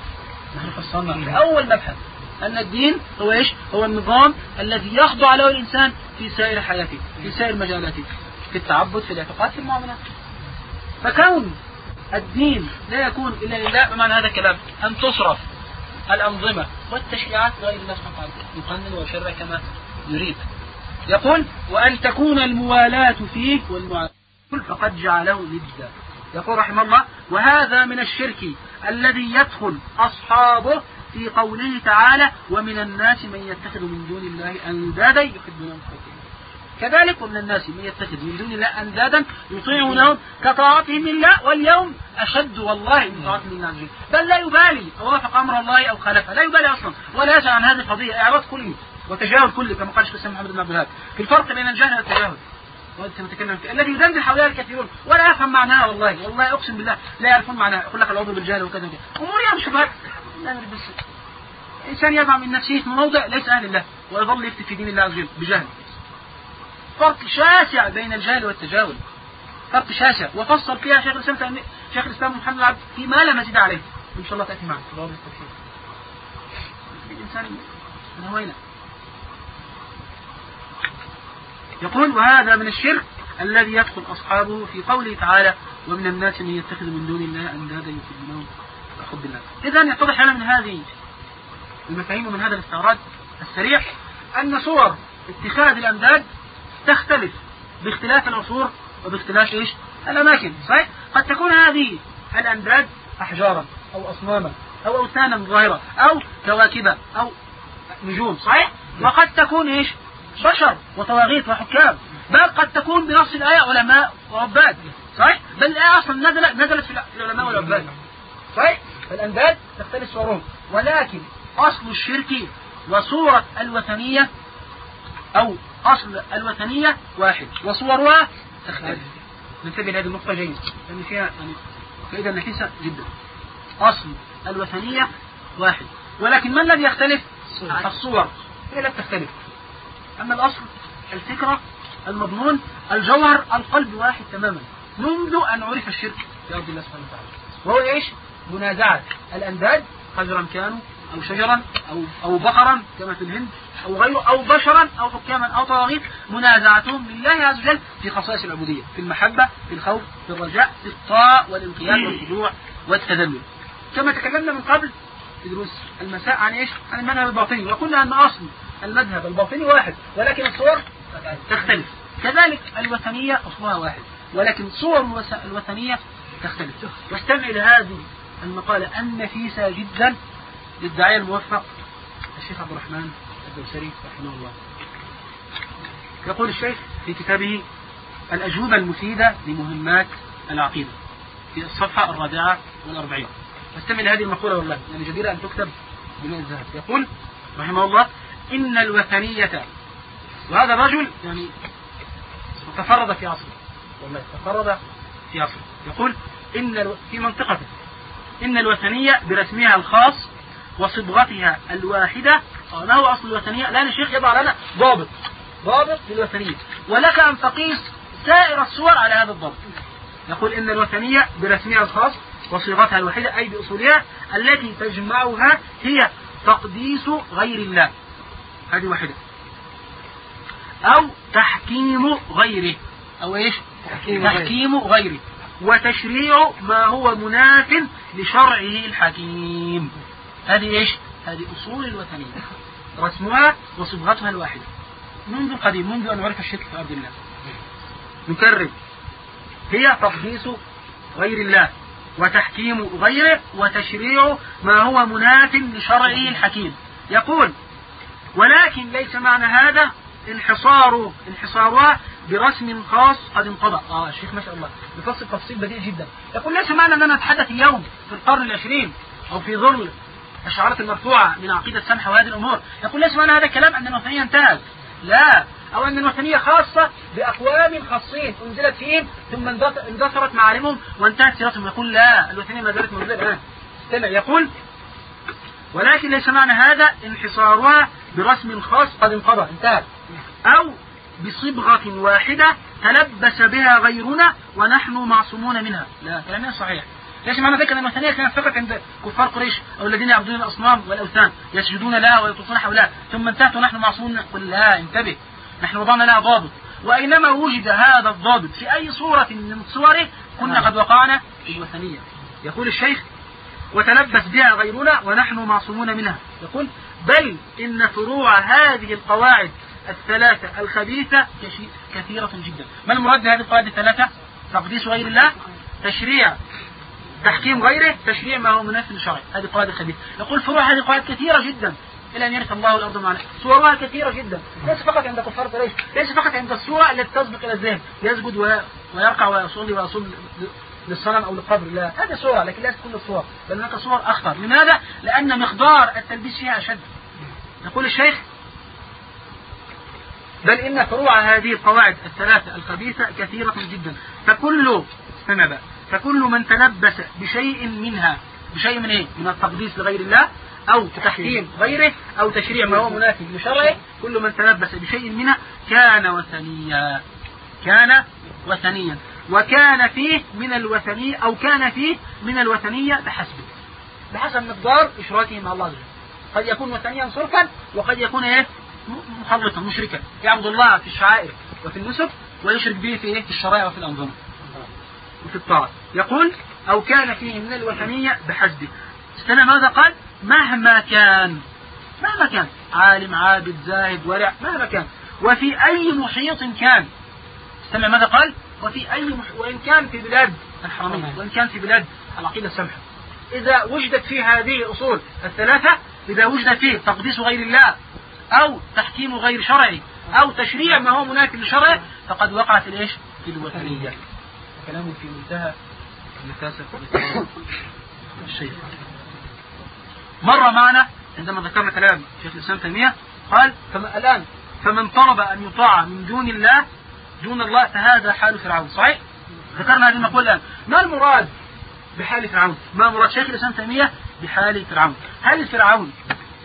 نحن فصلنا في أول مبحث أن الدين هو إيش؟ هو النظام الذي يخضع له الإنسان في سائر حياته، في سائر مجالاته، في التعبد، في الاعتقاد، في المعاملات. فكون الدين لا يكون إلا لله بمعنى هذا الكلام أن تصرف الأنظمة والتشريعات غير الله سبحانه يقنن ويشرع كما يريد. يقول وأن تكون الموالاة فيه والمعاداة فقد جعله ندا. يقول رحمه الله وهذا من الشرك الذي يدخل أصحابه في قوله تعالى ومن الناس من يتخذ من دون الله أندادا يحبونهم كذلك ومن الناس من يتخذ من دون الله أندادا يطيعونهم كطاعتهم لله واليوم أشد والله من طاعتهم لله. بل لا يبالي وافق أمر الله أو خالفه لا يبالي أصلا. ولا يسأل عن هذه القضية إعراض كلي وتجاهل كلي كما قال الشيخ محمد بن عبد الوهاب. في الفرق بين الجهل والتجاهل. الذي يدندن حولها الكثيرون. ولا يفهم معناها والله. والله أقسم بالله لا يعرفون معناها. يقول لك العضو بالجهل وكذا وكذا. أمور يعني شبهات إنسان يضع من نفسه في موضع ليس أهل الله ويظل يفتي في دين الله عز وجل بجهل. فرق شاسع بين الجهل والتجاهل فرق شاسع. وفصل فيها شيخ الإسلام شيخ الإسلام محمد العبد فيما لا مزيد عليه. إن شاء الله تأتي معنا في باب التفسير الانسان نوينا يقول وهذا من الشرك الذي يدخل أصحابه في قوله تعالى ومن الناس من يتخذ من دون الله أندادا يحبونهم كحب الله. اذا يتضح لنا من هذه المفاهيم ومن هذا الاستعراض السريع أن صور اتخاذ الأنداد تختلف باختلاف العصور وباختلاف إيش؟ الأماكن، صحيح؟ قد تكون هذه الأنداد أحجارا أو أصناما أو أوثانا ظاهرة أو كواكب أو نجوم، صحيح؟ وقد تكون إيش؟ بشر وطواغيت وحكام، بل قد تكون بنص الآية علماء وعباد، صحيح؟ بل الآية أصلا نزلت نزلت في العلماء والعباد. صحيح؟ فالأنداد تختلف صورهم، ولكن أصل الشرك وصورة الوثنية أو أصل الوثنية واحد وصورها تختلف. ننتبه لهذه النقطة جيد. لأن فيها يعني فائدة نفيسة جدا. أصل الوثنية واحد. ولكن ما الذي يختلف؟ الصور. هي لا تختلف. أما الأصل الفكرة المضمون الجوهر القلب واحد تماما. منذ أن عرف الشرك في أرض الله سبحانه وتعالى. وهو إيش؟ منازعة. الأنداد حجرا كانوا أو شجرا أو أو بقرا كما في الهند أو غيره أو بشرا أو حكاما أو طواغيت منازعتهم لله عز وجل في خصائص العبودية في المحبة في الخوف في الرجاء في الطاعة والانقياد والخضوع والتذلل. كما تكلمنا من قبل في دروس المساء عن إيش؟ عن المذهب الباطني وقلنا أن أصل المذهب الباطني واحد ولكن الصور تختلف. كذلك الوثنية أصلها واحد ولكن صور الوثنية تختلف. واستمع لهذه المقالة النفيسة جدا للداعية الموفق الشيخ عبد الرحمن الدوسري رحمه الله. يقول الشيخ في كتابه الأجوبة المفيدة لمهمات العقيدة في الصفحة الرابعة والأربعين. استمع لهذه المقولة والله يعني جديرة أن تكتب بماء الذهب يقول رحمه الله إن الوثنية وهذا الرجل يعني تفرد في عصره. والله تفرد في عصره. يقول إن في منطقته إن الوثنية برسمها الخاص وصبغتها الواحدة. ما هو أصل الوثنية؟ الآن الشيخ يضع لنا ضابط. ضابط للوثنية. ولك أن تقيس سائر الصور على هذا الضابط يقول إن الوثنية برسمها الخاص وصيغتها الوحيدة أي بأصولها التي تجمعها هي تقديس غير الله. هذه واحدة. أو تحكيم غيره. أو إيش؟ تحكيم, تحكيم غيره. وتشريع ما هو مناف لشرعه الحكيم. هذه إيش؟ هذه أصول الوثنية. رسمها وصبغتها الواحدة. منذ قديم منذ أن عرف الشرك في أرض الله. نكرر. هي تقديس غير الله وتحكيم غيره وتشريع ما هو مناف لشرعه الحكيم. يقول ولكن ليس معنى هذا انحصار انحصارها برسم خاص قد انقضى. آه الشيخ ما شاء الله. يفصل تفصيل بديع جدا. يقول ليس معنى ان أنا اتحدث اليوم في القرن العشرين أو في ظل الشعارات المرفوعة من عقيدة سمح وهذه الأمور. يقول ليس معنى هذا الكلام؟ أن الوثنية انتهت. لا. أو أن الوثنية خاصة بأقوام خاصين أنزلت فيهم ثم اندثرت معالمهم وانتهت سيرتهم يقول لا الوثنية ما زالت موجودة الآن. استمع. يقول ولكن ليس معنى هذا انحصارها برسم خاص قد انقضى انتهى أو بصبغة واحدة تلبس بها غيرنا ونحن معصومون منها. لا كلام صحيح. ليش معنى ذلك؟ ان الوثنيه كانت فقط عند كفار قريش أو الذين يعبدون الأصنام والأوثان يسجدون لها ويطوفون حولها ثم انتهت ونحن معصومون. قل لا انتبه. نحن وضعنا لها ضابط. وأينما وجد هذا الضابط في أي صورة من صوره كنا قد وقعنا في الوثنية. يقول الشيخ وتلبس بها غيرنا ونحن معصومون منها. يقول بل إن فروع هذه القواعد الثلاثة الخبيثة كثيرة جدا. ما المراد بهذه القواعد الثلاثة؟ تقديس غير الله تشريع تحكيم غيره تشريع ما هو منافس للشرع. هذه القواعد الخبيثة يقول فروع هذه القواعد كثيرة جدا. إلى أن يرث الله الأرض معنا صورها كثيرة جدا. ليس فقط عند كفار قريش ليس فقط عند الصورة التي تسبق إلى الذهن. يسجد ويركع ويصلي ويصلي للصنم أو للقبر. لا هذه صورة لكن ليست كل الصور. بل هناك صور أخطر. لماذا؟ لأن مقدار التلبيس فيها أشد. يقول الشيخ بل إن فروع هذه القواعد الثلاثة الخبيثة كثيرة جدا. فكل استمع بقى فكل من تلبس بشيء منها بشيء من إيه؟ من التقديس لغير الله أو تحكيم غيره أو تشريع ما هو منافي لشرعه كل من تلبس بشيء منها كان وثنيا كان وثنيا. وكان فيه من الوثنية أو كان فيه من الوثنية بحسبه بحسب مقدار إشراكه مع الله عز وجل. قد يكون وثنيا صرفا وقد يكون إيه؟ محرطا مشركا. يعبد الله في الشعائر وفي النسك ويشرك به في إيه؟ في الشرائع وفي الأنظمة. وفي الطاعة يقول أو كان فيه من الوثنية بحسبه. استنى ماذا قال؟ مهما كان. مهما كان. عالم عابد زاهد ورع. مهما كان. وفي أي محيط كان. استمع ماذا قال؟ وفي أي مح... وإن كان في بلاد الحرمين وإن كان في بلاد العقيدة السمحة إذا وجدت فيه هذه الأصول الثلاثة إذا وجد فيه تقديس غير الله أو تحكيم غير شرعي أو تشريع ما هو منافي لشرعه فقد وقع في الإيش؟ في الوثنية كلام في منتهى النفاسة الشيء مر معنا عندما ذكرنا كلام شيخ الإسلام تيمية قال فما الآن؟ فمن طلب أن يطاع من دون الله دون الله فهذا حال فرعون. صحيح؟ ذكرنا هذه المقولة الآن. ما المراد بحال فرعون؟ ما مراد شيخ الإسلام تيمية بحال فرعون؟ هل فرعون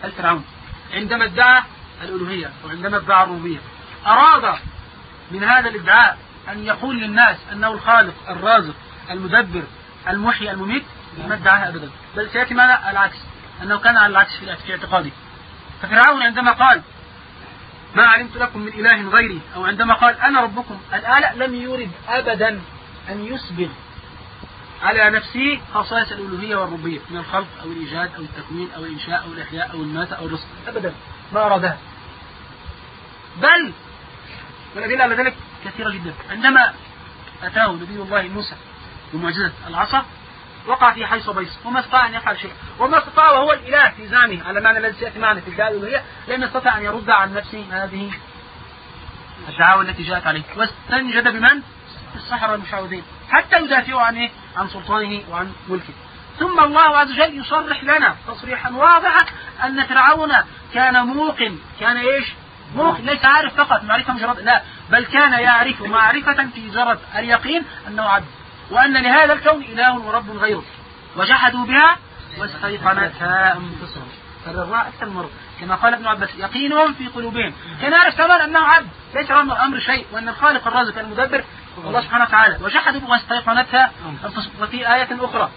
هل فرعون عندما ادعى الألوهية وعندما ادعى الربوبية أراد من هذا الادعاء أن يقول للناس أنه الخالق الرازق المدبر المحيي المميت ما ادعاها أبدا. بل سيأتي ماذا؟ العكس. أنه كان على العكس في اعتقاده ففرعون عندما قال ما علمت لكم من إله غيري أو عندما قال أنا ربكم الآلة لم يرد أبدا أن يسبغ على نفسه خصائص الألوهية والربوبية من الخلق أو الإيجاد أو التكوين أو الإنشاء أو الإحياء أو المات أو الرزق. أبدا. ما أرادها. بل والأدلة على ذلك كثيرة جدا. عندما أتاه نبي الله موسى بمعجزة العصا وقع في حيث بيص وما استطاع أن يفعل شيء وما استطاع وهو الإله في زعمه على معنى الذي سيأتي معنا في الدعاء الألوهية لم يستطع أن يرد عن نفسه هذه الدعاوى التي جاءت عليه. واستنجد بمن؟ السحرة المشعوذين حتى يدافعوا عن إيه؟ عن سلطانه وعن ملكه. ثم الله عز وجل يصرح لنا تصريحا واضحا أن فرعون كان موقن كان إيش؟ موقن ليس عارف فقط معرفة مجرد لا. بل كان يعرف معرفة في جرد اليقين أنه عبد وأن لهذا الكون إله ورب غيره. وجحدوا بها واستيقنتها أنفسهم. كررها أكثر مرة كما قال ابن عباس يقينهم في قلوبهم. كان يعرف تماما أنه عبد ليس أمر شيء وأن الخالق الرازق المدبر الله سبحانه وتعالى. وجحدوا واستيقنتها أنفسهم. وفي آية أخرى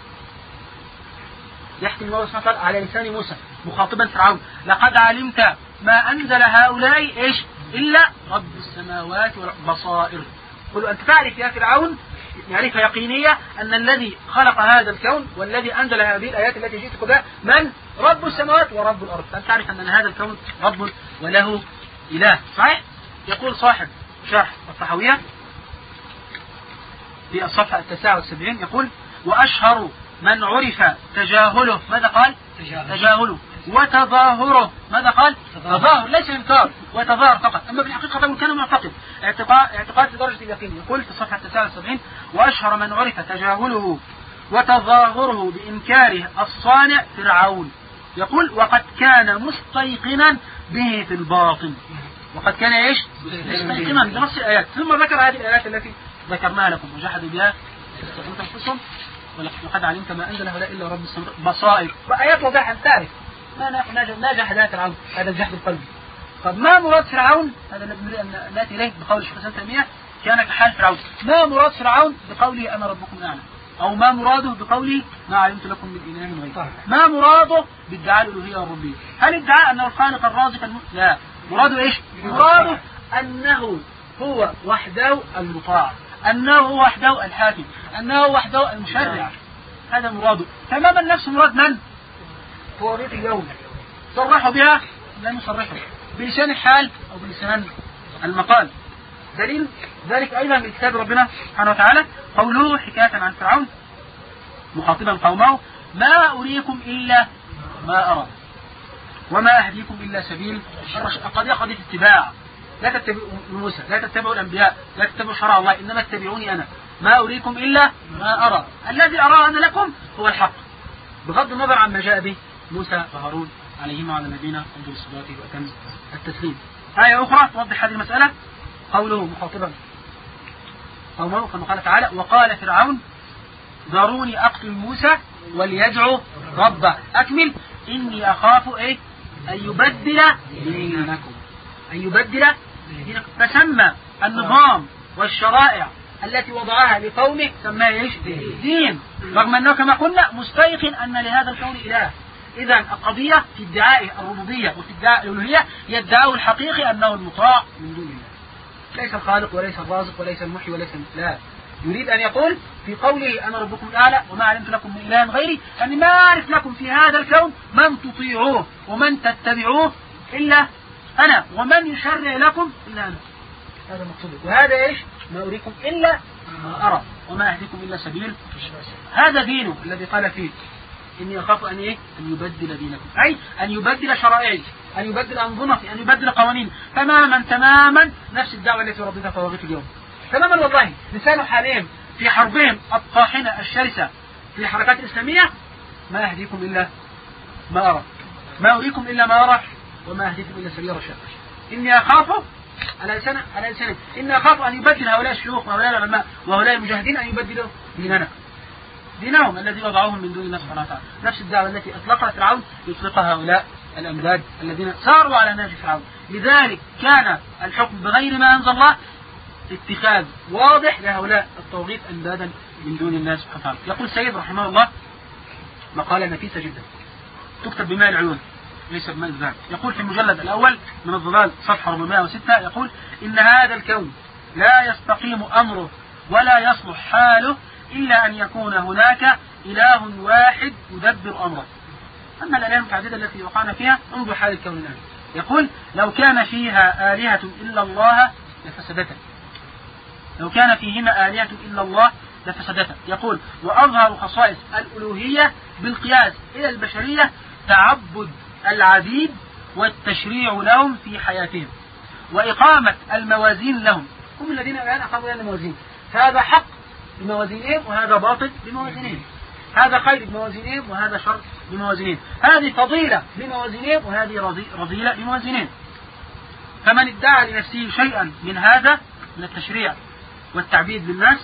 يحكي الله سبحانه وتعالى على لسان موسى مخاطبا فرعون لقد علمت ما أنزل هؤلاء إيش؟ إلا رب السماوات والبصائر. قلوا أنت تعرف يا فرعون معرفة يقينية أن الذي خلق هذا الكون والذي أنزل هذه الآيات التي جئتك بها من؟ رب السماوات ورب الأرض. فأنت تعرف أن هذا الكون رب وله إله. صحيح؟ يقول صاحب شرح الطحوية في الصفحة التاسعة والسبعين يقول وأشهر من عرف تجاهله. ماذا قال؟ تجاهله. وتظاهره. ماذا قال؟ تظاهر. ليس إنكار وتظاهر فقط. أما في الحقيقة فهو كان معتقد. اعتقاد اعتقاد في درجه اليقين. يقول في الصفحه 79 وأشهر من عرف تجاهله وتظاهره بإنكاره الصانع فرعون. يقول وقد كان مستيقنا به في الباطن. وقد كان إيش؟ مستيقنا بنص الآيات. ثم ذكر هذه الآيات التي ذكرناها لكم. وجحدوا بها استغفرت انفسهم ولقد علمت ما أنزل هؤلاء إلا رب السماء. بصائر. وآيات واضحه تعرف ما ما جحد هذا فرعون هذا الجحد القلبي. طب ما مراد فرعون؟ هذا الذي نريد أن نأتي إليه بقول الشيخ الاسلام تيمية كان كحال فرعون. ما مراد فرعون بقوله أنا ربكم الأعلى؟ أو ما مراده بقوله ما علمت لكم من إله غيري ما مراده بادعاء الالوهيه والربوبية. هل ادعاء انه الخالق الرازق الم... لا. مراده إيش؟ مراده أنه هو وحده المطاع. أنه هو وحده الحاكم. أنه وحده المشرع. هذا مراده. تماما نفس مراد من؟ هو اليوم صرحوا بها؟ لم يصرحوا. بلسان الحال أو بلسان المقال. دليل ذلك أيضا من كتاب ربنا سبحانه وتعالى. قوله حكاية عن فرعون. مخاطبا قومه. ما أريكم إلا ما أرى. وما أهديكم إلا سبيل الرشد. قضية قضية اتباع. لا تتبعوا موسى لا تتبعوا الأنبياء لا تتبعوا شرع الله إنما اتبعوني أنا. ما أريكم إلا ما أرى. الذي أراه أنا لكم هو الحق. بغض النظر عما جاء به. موسى وهارون عليهما وعلى نبينا أفضل الصلاة وأتم التسليم. آية أخرى توضح هذه المسألة. قوله مخاطبا. قومه كما قال تعالى وقال فرعون ذروني أقتل موسى وليدعو ربه. أكمل إني أخاف إيه؟ أن يبدل دينكم. أن يبدل دينكم. فسمى النظام والشرائع التي وضعها لقومه سماها إيش؟ دين. رغم أنه كما قلنا مستيقن أن لهذا الكون إله. إذا القضية في ادعاء الربوبية وفي ادعاء الألوهية يدعه الحقيقي أنه المطاع من دون الله. ليس الخالق وليس الرازق وليس المحي وليس لا. يريد أن يقول في قوله أنا ربكم الأعلى وما علمت لكم من إله غيري أني ما أعرف لكم في هذا الكون من تطيعوه ومن تتبعوه إلا أنا ومن يشرع لكم إلا أنا. هذا مقصود. وهذا إيش؟ ما أريكم إلا ما أرى وما أهديكم إلا سبيل هذا دينه الذي قال فيه إني أخاف أن إيه؟ أن يبدل دينكم. أي أن يبدل شرائعي أن يبدل أنظمتي أن يبدل قوانين. تماما تماما. نفس الدعوة التي رددها طواغيت اليوم. تماما والله. لسانه حاليا في حربهم الطاحنة الشرسة في الحركات الإسلامية. ما أهديكم إلا ما أرى. ما أريكم إلا ما أرى وما أهديكم إلا سبيل الرشاد إني أخاف على لسان على لسان إني أخاف أن يبدل هؤلاء الشيوخ وهؤلاء العلماء وهؤلاء المجاهدين أن يبدلوا ديننا. دينهم الذي وضعوهم من دون الله سبحانه وتعالى. نفس الدعوة التي أطلقها فرعون يطلقها هؤلاء الأمداد الذين ساروا على نهج فرعون. لذلك كان الحكم بغير ما أنزل الله اتخاذ واضح لهؤلاء التوغيط أندادا من دون الله سبحانه وتعالى. يقول السيد رحمه الله مقالة نفيسة جدا. تكتب بماء العيون ليس بماء الذهب. يقول في المجلد الأول من الظلال صفحة 406 يقول إن هذا الكون لا يستقيم أمره ولا يصلح حاله إلا أن يكون هناك إله واحد يدبر أمره. أما الآلهة المتعددة التي وقعنا فيها انظر حال الكون الآن. يقول لو كان فيها آلهة إلا الله لفسدتا. لو كان فيهما آلهة إلا الله لفسدتا. يقول وأظهر خصائص الألوهية بالقياس إلى البشرية تعبد العبيد والتشريع لهم في حياتهم وإقامة الموازين لهم. هم الذين الآن أقاموا الموازين. فهذا حق بموازينهم وهذا باطل بموازينهم. هذا خير بموازينهم وهذا شر بموازينهم. هذه فضيلة بموازينهم وهذه رذيلة بموازينهم. فمن ادعى لنفسه شيئا من هذا من التشريع والتعبيد بالناس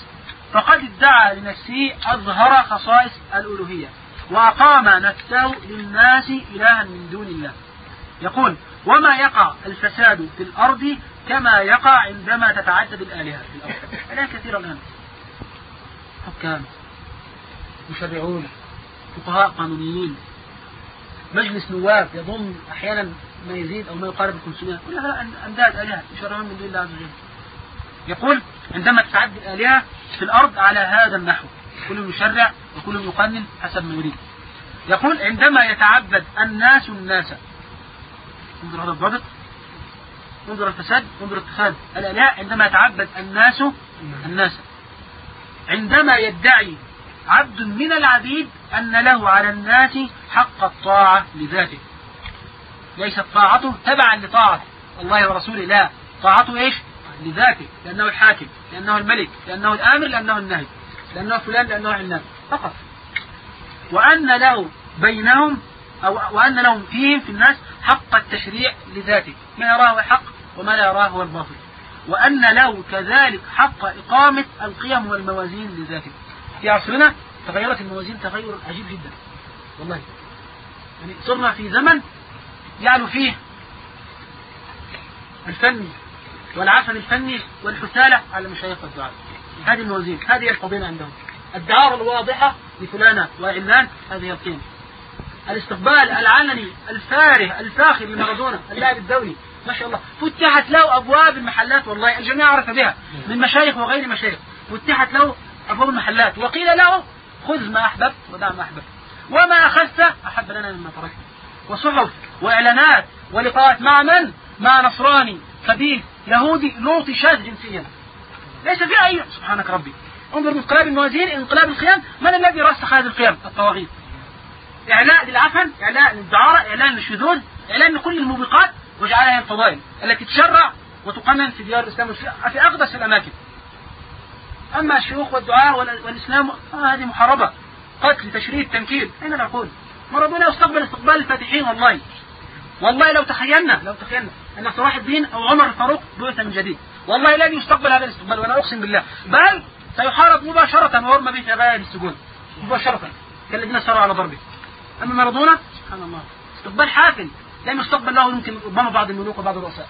فقد ادعى لنفسه أظهر خصائص الألوهية وأقام نفسه للناس إلها من دون الله. يقول وما يقع الفساد في الأرض كما يقع عندما تتعدد الآلهة في الأرض. لا كثيرا الآن. حكام مشرعون فقهاء قانونيين. مجلس نواب يضم أحيانا ما يزيد أو ما يقارب 500 كلها أنداد آلهة يشرعون من دون الله عز وجل. يقول عندما تتعدى الآلهة في الأرض على هذا النحو كل يشرع وكل يقنن حسب ما يريد. يقول عندما يتعبد الناس الناس. انظر هذا الضبط انظر الفساد. انظر اتخاذ الآلهة عندما يتعبد الناس الناس. عندما يدعي عبد من العبيد أن له على الناس حق الطاعة لذاته. ليست طاعته تبعا لطاعة الله ورسوله لا. طاعته إيش؟ لذاته لأنه الحاكم لأنه الملك لأنه الآمر لأنه النهي لأنه فلان لأنه علان فقط. وأن له بينهم أو وأن لهم فيهم في الناس حق التشريع لذاته ما يراه حق وما لا يراه هو الباطل. وأن له كذلك حق إقامة القيم والموازين لذاته. في عصرنا تغيرت الموازين تغير عجيب جدا. والله. يعني صرنا في زمن يعلو فيه الفن والعفن الفني والحسالة على مشايخ الدعاء. هذه الموازين هذه القضية عندهم. الدعارة الواضحة لفلانة وعلان هذه القيمة الاستقبال العلني الفارح الفاخر لمارادونا اللاعب الدولي. ما شاء الله. فتحت له أبواب المحلات والله الجميع عرف بها. من مشايخ وغير مشايخ. فتحت له أبواب المحلات. وقيل له خذ ما أحببت ودع ما أحببت. وما أخذت أحب لنا مما تركت. وصحف وإعلانات ولقاءات مع من؟ مع نصراني خبيث يهودي لوطي شاذ جنسيا. ليس في اي سبحانك ربي. انظر انقلاب الموازين انقلاب القيم من الذي رسخ هذه القيم الطواغيت. إعلاء للعفن إعلاء للدعارة إعلان للشذوذ إعلان لكل الموبقات. وجعلها الفضائل التي تشرع وتقنن في ديار الإسلام في أقدس الأماكن. أما الشيوخ والدعاء والإسلام آه هذه محاربة. قتل تشريد تنكيل أين العقول؟ مرضونا يستقبل استقبال الفاتحين والله. والله لو تخيلنا لو تخيلنا أن صلاح الدين أو عمر الفاروق بعث من جديد. والله لن يستقبل هذا الاستقبال وأنا أقسم بالله. بل سيحارب مباشرة ويرمى به في السجون. مباشرة. كالذين ساروا على ضربه. أما مارادونا سبحان الله. استقبال حافل. لم يستقبل له يمكن ربما بعض الملوك وبعض الرؤساء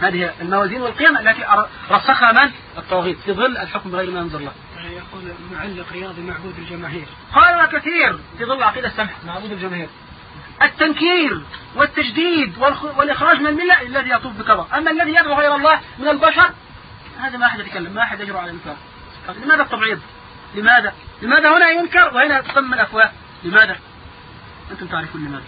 هذه الموازين والقيم التي رسخها من؟ الطواغيت في ظل الحكم بغير ما انزل الله. يقول معلق رياضي معبود الجماهير. قال كثير في ظل عقيدة السمح معبود الجماهير. التنكير والتجديد والإخراج من الملة الذي يطوف بكبر، أما الذي يدعو غير الله من البشر هذا ما أحد يتكلم، ما أحد يجرؤ على الإنكار. لماذا التبعيض؟ لماذا؟ لماذا هنا ينكر وهنا تطم الأفواه لماذا أنتم تعرفون لماذا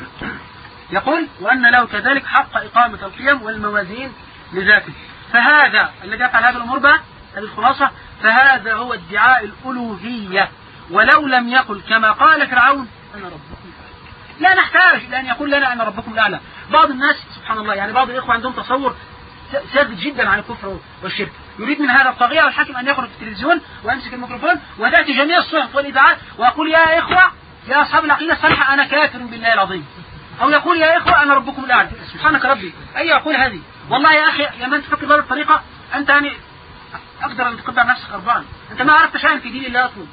يقول وأن له كذلك حق إقامة القيم والموازين لذاته. فهذا الذي يفعل هذه الأمور بقى؟ هذه الخلاصة فهذا هو ادعاء الألوهية ولو لم يقل كما قال فرعون أنا ربكم لا نحتاج إلى أن يقول لنا أنا ربكم الأعلى. بعض الناس سبحان الله يعني بعض الإخوة عندهم تصور ساذج جدا عن الكفر والشرك. يريد من هذا الطاغية والحاكم أن يخرج في التلفزيون ويمسك الميكروفون وتأتي جميع الصحف والإذاعات ويقول يا إخوة يا أصحاب العقيدة الصالحة أنا كافر بالله العظيم. أو يقول يا إخوة أنا ربكم الأعلى سبحانك ربي. أي يقول هذه؟ والله يا أخي يا من تفكر بهذه الطريقة أنت يعني أقدر أن تقدر نفسك غربان أنت ما عرفت شيئا في دين الله أصلا.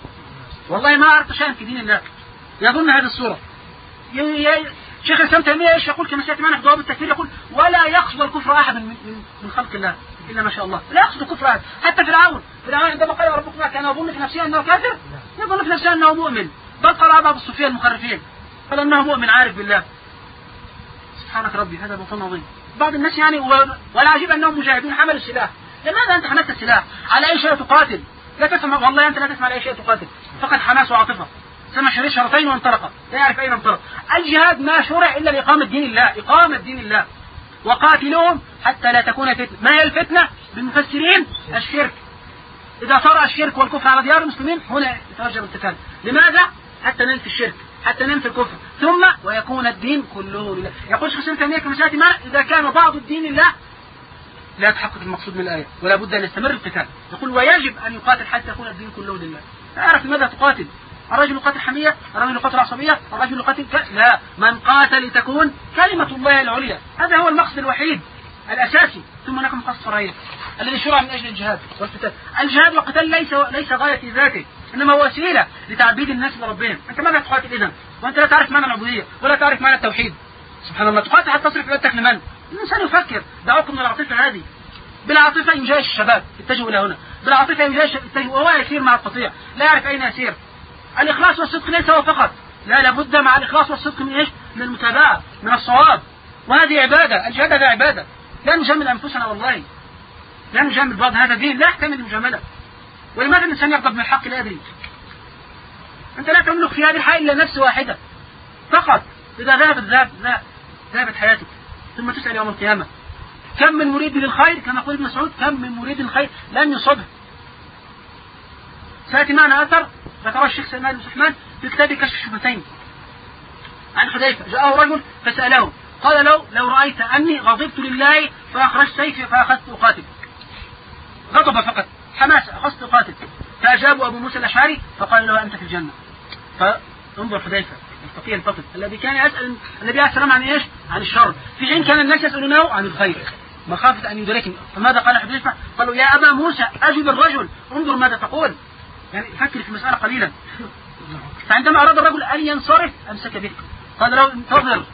والله ما عرفت شيئا في دين الله. يظن هذه الصورة. شيخ الإسلام تيمية إيش يقول؟ كما سيأتي معنا في جواب التكفير يقول ولا يقصد الكفر أحد من, من, خلق الله إلا ما شاء الله. لا يقصد الكفر أحد. حتى فرعون. فرعون عندما قال ربكم كان يظن في نفسه أنه كافر؟ يظن في نفسه أنه مؤمن. بل قال بعض الصوفيه المخرفين قال إنه مؤمن عارف بالله. سبحانك ربي هذا بطن عظيم. بعض الناس يعني والعجيب أنهم مجاهدون حملوا السلاح. لماذا أنت حملت السلاح؟ على أي شيء تقاتل؟ لا تسمع والله أنت لا تسمع على أي شيء تقاتل. فقط حماس وعاطفة. سمع شريط شرطين وانطلق. لا يعرف أين انطلق. الجهاد ما شرع إلا لإقامة دين الله إقامة دين الله. وقاتلوهم حتى لا تكون فتنة ما هي الفتنة؟ بالمفسرين الشرك. إذا صار الشرك والكفر على ديار المسلمين هنا يتوجب القتال. لماذا؟ حتى ننفي الشرك حتى ننفي الكفر. ثم ويكون الدين كله لله. يقول شيخ الاسلام تيميه كما سياتي إذا كان بعض الدين لله لا يتحقق المقصود من الآية ولا بد أن يستمر القتال. يقول ويجب أن يقاتل حتى يكون الدين كله لله. أعرف لماذا تقاتل؟ الرجل يقاتل حمية الرجل يقاتل عصبية الرجل يقاتل ك... لا. من قاتل لتكون كلمة الله العليا. هذا هو المقصد الوحيد الأساسي. ثم هناك مقصد فرعي الذي شرع من أجل الجهاد والقتال. الجهاد والقتال ليس ليس غاية ذاته. إنما هو وسيلة لتعبيد الناس لربهم أنت ماذا تقاتل إذا وأنت لا تعرف معنى العبودية ولا تعرف معنى التوحيد. سبحان الله. تقاتل حتى تصرف عبادتك لمن؟ الإنسان يفكر. دعوكم من العاطفة هذه. بالعاطفة يجاش الشباب. اتجهوا إلى هنا. بالعاطفة يجاش وهو يسير مع القطيع. لا يعرف أين يسير. الإخلاص والصدق ليس هو فقط. لا لابد مع الإخلاص والصدق من إيش؟ من المتابعة من الصواب. وهذه عبادة. الجهاد هذا عبادة. لا نجمل أنفسنا والله. لا نجمل بعض هذا دين لا يحتمل المجاملة ولماذا الإنسان يغضب من الحق لا يدري؟ أنت لا تملك في هذه الحياة إلا نفس واحدة فقط. إذا ذهبت ذهب ذهبت حياتك ثم تسأل يوم القيامة كم من مريد للخير؟ كما يقول ابن مسعود كم من مريد للخير؟ لم يصبه. سيأتي معنا أثر ذكره الشيخ سلمان بن سحمان في كتاب كشف الشبهتين عن حذيفة جاءه رجل فسأله قال له لو رأيت أني غضبت لله فأخرجت سيفي فأخذت أقاتل غضب فقط. حماس أخذت أقاتل فأجابه أبو موسى الأشعري فقال له أنت في الجنة. فانظر حذيفة الفقيه الفقد الذي كان يسأل النبي عليه السلام عن إيش؟ عن الشر. في حين كان الناس يسألونه عن الخير. مخافة أن يدركني. فماذا قال حذيفة؟ قالوا يا أبا موسى أجب الرجل. انظر ماذا تقول. يعني فكر في المسألة قليلا. فعندما أراد الرجل أن ينصرف أمسك به. قال له انتظر.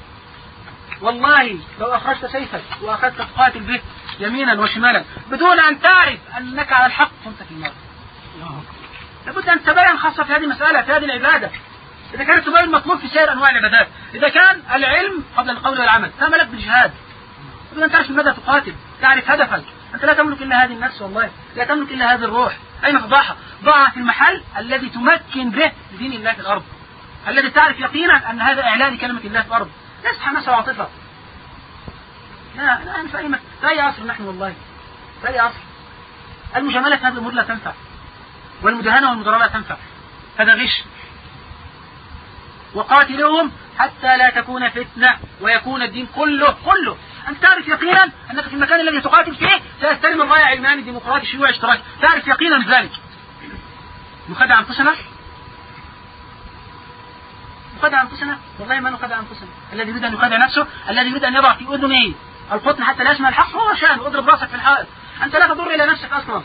والله لو أخرجت سيفك وأخذت تقاتل به يمينا وشمالا. بدون أن تعرف أنك على الحق كنت في النار. لابد أن تبين خاصة في هذه المسألة في هذه العبادة. إذا كانت تبين مطلوب في سائر أنواع العبادات. إذا كان العلم قبل القول والعمل. فما لك بالجهاد؟ لابد أن تعرف ماذا تقاتل. تعرف هدفك. أنت لا تملك إلا هذه النفس والله. لا تملك إلا هذه الروح. أين تضعها ضعها في المحل الذي تمكن به لدين الله في الأرض. الذي تعرف يقينا أن هذا إعلان كلمة الله في الأرض. نسحى نسى عاطفة. لا لا في أي مك... في أي عصر نحن والله؟ في أي عصر؟ المجاملة في هذه الأمور لا تنفع. والمداهنة والمضاربة تنفع. هذا غش. وقاتلوهم حتى لا تكون فتنة ويكون الدين كله كله. أنت تعرف يقينا أنك في المكان الذي تقاتل فيه سيستلم الراية علماني ديمقراطي شيوعي اشتراكي تعرف يقينا ذلك. نخدع أنفسنا؟ نخدع أنفسنا؟ والله ما نخدع أنفسنا. الذي يريد أن يخدع نفسه الذي يريد أن يضع في أذنه القطن حتى لا يسمع الحق هو شان اضرب راسك في الحائط. أنت لا تضر إلى نفسك أصلا.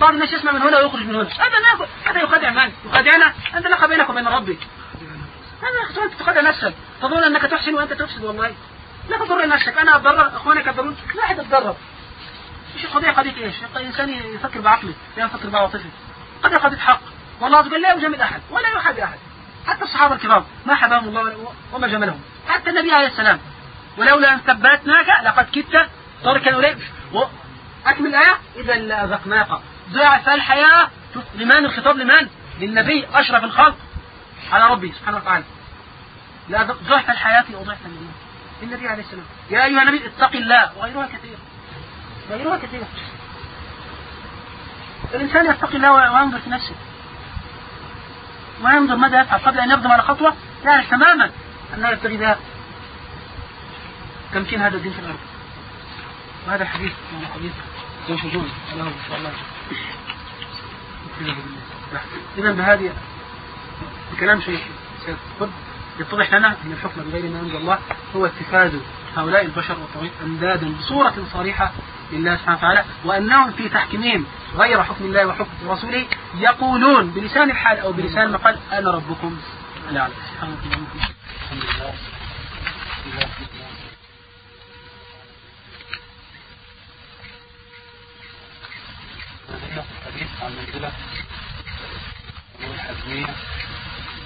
بعض الناس يسمع من هنا ويخرج من هنا. هذا هذا يخدع من؟ يخدعنا. أنت لك بينك وبين ربك هذا أنت تخدع نفسك. تظن أنك تحسن وأنت تفسد والله. لا تضر نفسك. أنا أتضرر أخوانك يتضررون. لا أحد يتضرر. مش القضية قضية إيش؟ الإنسان يفكر بعقله لا يفكر بعاطفه قضية قضية حق. والله عز وجل لا يجامل أحد ولا يحد أحد. حتى الصحابة الكرام ما حباهم الله وما جملهم حتى النبي عليه السلام. ولولا أن ثبتناك لقد كدت تركا إليك. أكمل الآية. إذا لأذقناك ضعف الحياة. لمن؟ الخطاب لمن؟ للنبي أشرف الخلق. على ربي سبحانه وتعالى. ضعف الحياة وضعف الممات النبي عليه السلام. يا أيها النبي اتق الله. وغيرها كثير. غيرها كثير. الإنسان يتقي الله وينظر في نفسه. وينظر ماذا يفعل؟ قبل أن يقدم على خطوة. يعرف تماما. أنه يبتغي تمكين هذا الدين في الأرض؟ وهذا الحديث يعني حديث ينشدون له إن شاء الله. إذا بهذه بكلام شيخ سيد يتضح لنا أن الحكم بغير ما أنزل الله هو اتخاذ هؤلاء البشر والطريق أندادا بصورة صريحة لله سبحانه وتعالى وأنهم في تحكيمهم غير حكم الله وحكم رسوله يقولون بلسان الحال أو بلسان المقال أنا ربكم الأعلى. سبحانه وتعالى الحديث عن منزلة الحزمية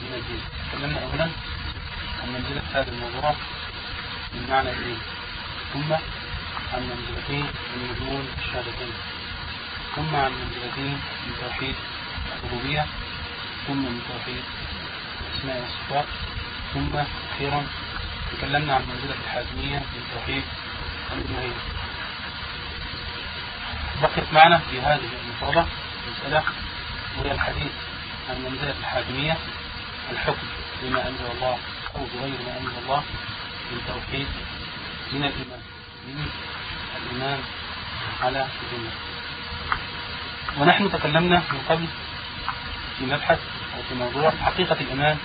من الدين تكلمنا أولا عن منزلة هذا الموضوع من معنى الدين ثم عن منزلتين من مضمون الشهادتين ثم عن منزلتين من توحيد الربوبية. ثم من توحيد الأسماء والصفات. ثم أخيرا تكلمنا عن منزلة الحازمية من توحيد الألوهية بقيت معنا في هذه المفردة. مسألة وهي الحديث عن منزلة الحاكمية الحكم بما أنزل الله أو بغير ما أنزل الله من توحيد من الإيمان من الإيمان على الجنة. ونحن تكلمنا من قبل في مبحث أو في موضوع حقيقة الإيمان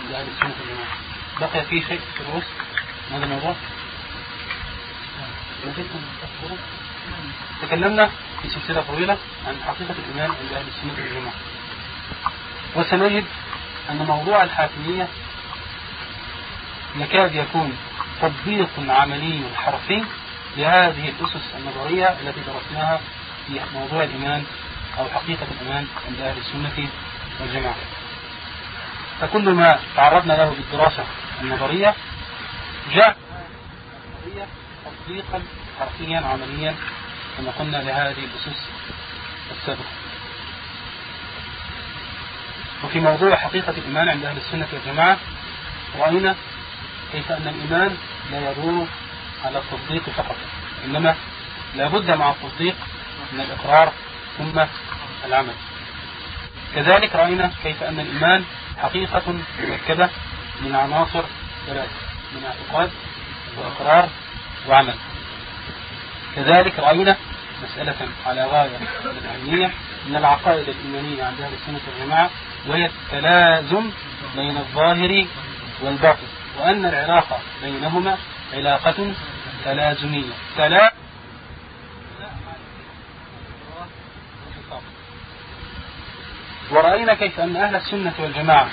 عند أهل السنة والجماعة. بقي في شيء في الرؤوس هذا الموضوع؟ تكلمنا في سلسلة طويلة عن حقيقة الإيمان عند أهل السنة والجماعة. وسنجد أن موضوع الحاكمية يكاد يكون تطبيق عملي حرفي لهذه الأسس النظرية التي درسناها في موضوع الإيمان أو حقيقة الإيمان عند أهل السنة والجماعة. فكل ما تعرضنا له بالدراسة النظرية جاء تطبيقا حرفيا عمليا كما قلنا لهذه الأسس السابقة وفي موضوع حقيقة الإيمان عند أهل السنة والجماعة رأينا كيف أن الإيمان لا يدور على التصديق فقط إنما لابد مع التصديق من الإقرار ثم العمل. كذلك رأينا كيف أن الإيمان حقيقة مركبة من عناصر ثلاث من اعتقاد وإقرار وعمل. كذلك رأينا مسألة على غاية الأهمية من العقائد الإيمانية عند أهل السنة والجماعة وهي التلازم بين الظاهر والباطن وأن العلاقة بينهما علاقة تلازمية. تلا ورأينا كيف أن أهل السنة والجماعة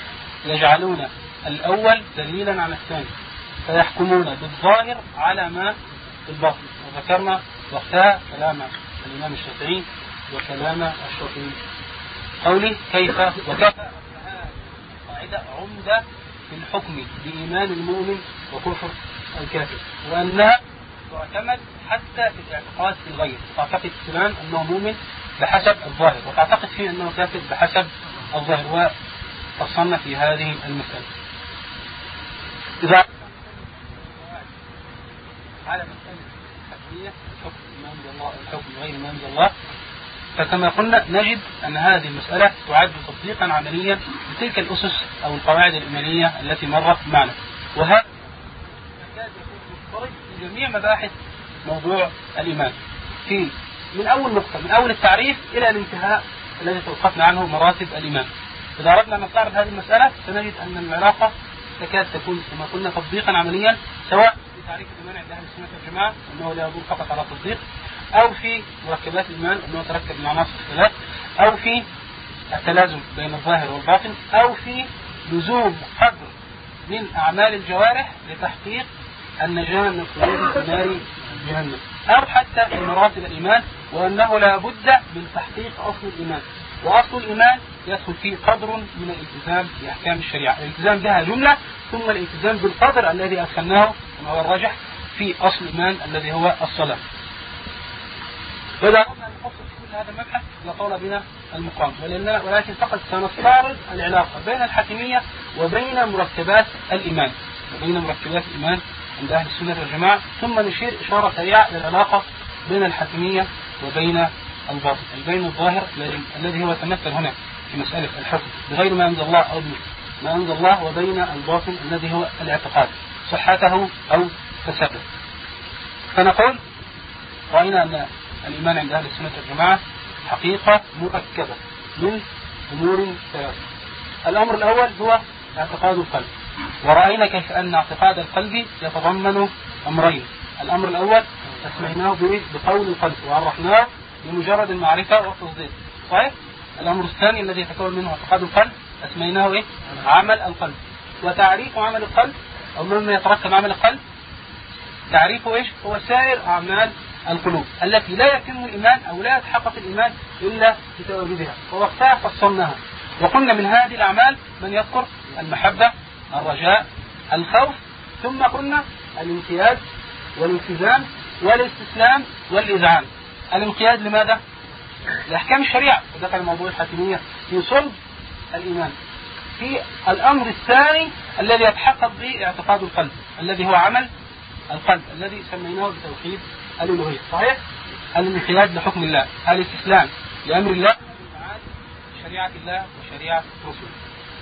يجعلون الأول دليلا على الثاني فيحكمون بالظاهر على ما في وذكرنا وقتها كلام الإمام الشافعي وكلام الشافعي. قولي كيف وكيف؟ قاعدة عمدة في الحكم بإيمان المؤمن وكفر الكافر وأنها تعتمد حتى في الاعتقاد في الغير. تعتقد فلان أنه مؤمن بحسب الظاهر وتعتقد فيه أنه كافر بحسب الظاهر وفصلنا في هذه المسألة. إذا على مسألة الله الحكم غير إمام الله. فكما قلنا نجد أن هذه المسألة تعد تطبيقا عمليا لتلك الأسس أو القواعد الإيمانية التي مرت معنا. وهذا يكاد يكون في جميع مباحث موضوع الإيمان. في من أول نقطة من أول التعريف إلى الانتهاء الذي توقفنا عنه مراتب الإيمان. إذا أردنا أن نستعرض هذه المسألة سنجد أن العلاقة تكاد تكون كما قلنا تطبيقا عمليا سواء في تعريف الإيمان عند أهل السنة والجماعة أنه لا يدور فقط على التصديق أو في مركبات الإيمان أنه يتركب من عناصر الثلاث أو في التلازم بين الظاهر والباطن أو في لزوم قدر من أعمال الجوارح لتحقيق النجاة من الخلود في نار جهنم أو حتى في مراتب الإيمان وأنه لا بد من تحقيق أصل الإيمان. وأصل الإيمان يدخل فيه قدر من الالتزام بأحكام الشريعة. الالتزام بها جملة ثم الالتزام بالقدر الذي أدخلناه كما هو الراجح في أصل الإيمان الذي هو الصلاة. أن نفصل في كل هذا المبحث لطول بنا المقام ولكن فقط سنستعرض العلاقة بين الحاكمية وبين مركبات الإيمان. وبين مركبات الإيمان عند أهل السنة والجماعة. ثم نشير إشارة سريعة للعلاقة بين الحاكمية وبين الباطن أي بين الظاهر الذي هو يتمثل هنا في مسألة الحكم. بغير ما أنزل الله أو ما أنزل الله وبين الباطن الذي هو الاعتقاد. صحته أو فساده. فنقول رأينا أن الإيمان عند أهل السنة والجماعة حقيقة مركبة من أمور ثلاثة الأمر الأول هو اعتقاد القلب. ورأينا كيف أن اعتقاد القلب يتضمن أمرين. الأمر الأول أسميناه بقول القلب. وعرفناه بمجرد المعرفة والتصديق. صحيح؟ الأمر الثاني الذي يتكون منه اعتقاد القلب أسميناه إيه؟ عمل القلب. وتعريف عمل القلب أو مما يتركب عمل القلب تعريفه إيش؟ هو سائر أعمال القلوب التي لا يتم الإيمان أو لا يتحقق الإيمان إلا بتواجدها ووقتها فصلناها وقلنا من هذه الأعمال من يذكر المحبة الرجاء الخوف ثم قلنا الامتياز والالتزام والاستسلام والإذعان الانقياد لماذا؟ لأحكام الشريعة. ودخل موضوع الحاكمية في صلب الإيمان. في الأمر الثاني الذي يتحقق به اعتقاد القلب الذي هو عمل القلب الذي سميناه بتوحيد الألوهية صحيح؟ الانقياد لحكم الله. الاستسلام لأمر الله شريعة الله وشريعة رسوله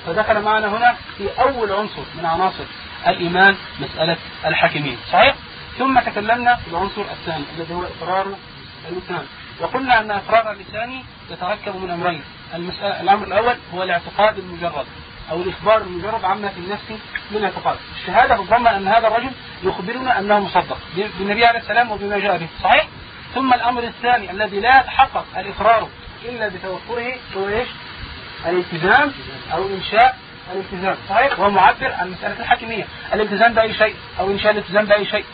فدخل معنا هنا في أول عنصر من عناصر الإيمان مسألة الحاكمية صحيح؟ ثم تكلمنا في العنصر الثاني الذي هو إقرار اللسان وقلنا أن إقرار اللسان يتركب من أمرين. الأمر الأول هو الاعتقاد المجرد. أو الإخبار المجرد عما في النفس من اعتقاد الشهادة تتضمن أن هذا الرجل يخبرنا أنه مصدق بالنبي عليه السلام وبما جاء به صحيح؟ ثم الأمر الثاني الذي لا يتحقق الإقرار إلا بتوفره هو إيش؟ الالتزام أو إنشاء الالتزام صحيح؟ وهو معبر عن مسألة الحاكمية الالتزام بأي شيء أو إنشاء الالتزام بأي شيء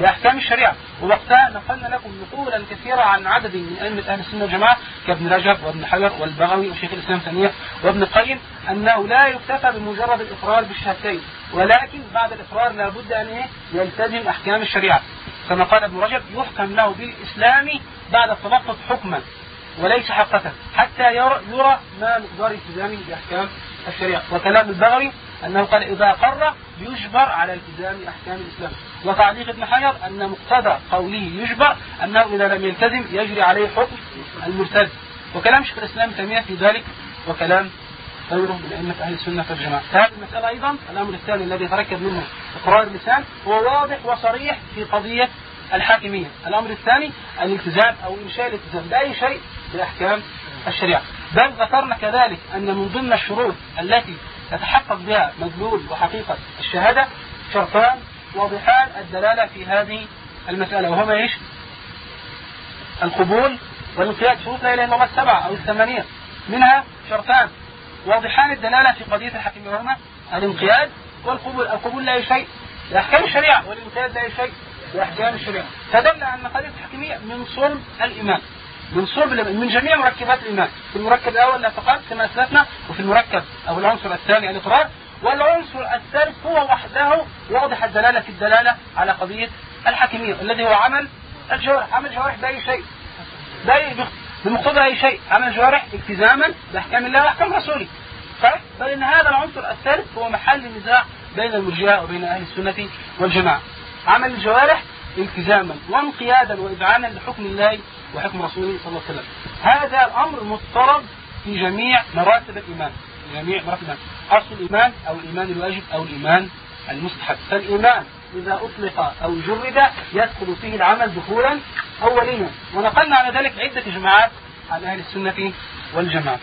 بأحكام الشريعة. ووقتها نقلنا لكم نقولا كثيرة عن عدد من أئمة أهل السنة والجماعة كابن رجب وابن حجر والبغوي وشيخ الإسلام تيمية وابن القيم أنه لا يكتفى بمجرد الإقرار بالشهادتين ولكن بعد الإقرار لابد أن إيه؟ يلتزم أحكام الشريعة. كما قال ابن رجب يحكم له بالإسلام بعد التلقف حكما وليس حقة حتى يرى ما مقدار التزامه بأحكام الشريعة. وكلام البغوي أنه قال إذا قر يجبر على التزام أحكام الإسلام. وتعليق ابن حجر أن مقتضى قوله يجبر أنه إذا لم يلتزم يجري عليه حكم المرتد. وكلام شيخ الإسلام تيمية في ذلك وكلام غيره من أئمة أهل السنة والجماعة. هذه المسألة أيضا الأمر الثاني الذي يتركب منه إقرار اللسان هو واضح وصريح في قضية الحاكمية. الأمر الثاني الالتزام أو إنشاء الالتزام بأي شيء بأحكام الشريعة. بل ذكرنا كذلك أن من ضمن الشروط التي يتحقق بها مدلول وحقيقة الشهادة شرطان واضحان الدلالة في هذه المسألة وهما إيش؟ القبول والانقياد. شروط لا إله إلا الله السبعة أو الثمانية منها شرطان. واضحان الدلالة في قضية الحكيمية وهما الانقياد والقبول. القبول لا شيء لأحكام الشريعة والانقياد لا شيء لأحكام الشريعة. فدل أن قضية الحكيمية من صلب الإيمان من صلب من جميع مركبات الإيمان. في المركب الأول الاعتقاد كما أسلفنا وفي المركب أو العنصر الثاني الإقرار. والعنصر الثالث هو وحده واضح الدلالة في الدلالة على قضية الحكيمية الذي هو عمل الجوارح. عمل الجوارح بأي شيء؟ بأي بمقتضى أي شيء؟ عمل الجوارح التزاما بأحكام الله وأحكام رسوله. صحيح؟ بل إن هذا العنصر الثالث هو محل نزاع بين المرجئة وبين أهل السنة والجماعة. عمل الجوارح التزاما وانقيادا وإذعانا لحكم الله وحكم رسوله صلى الله عليه وسلم. هذا الأمر مضطرب في جميع مراتب الإيمان جميع مراتب الإيمان. أصل الإيمان أو الإيمان الواجب أو الإيمان المستحب. فالإيمان إذا أطلق أو جرد يدخل فيه العمل دخولا أوليا. ونقلنا على ذلك عدة جماعات عن أهل السنة والجماعة.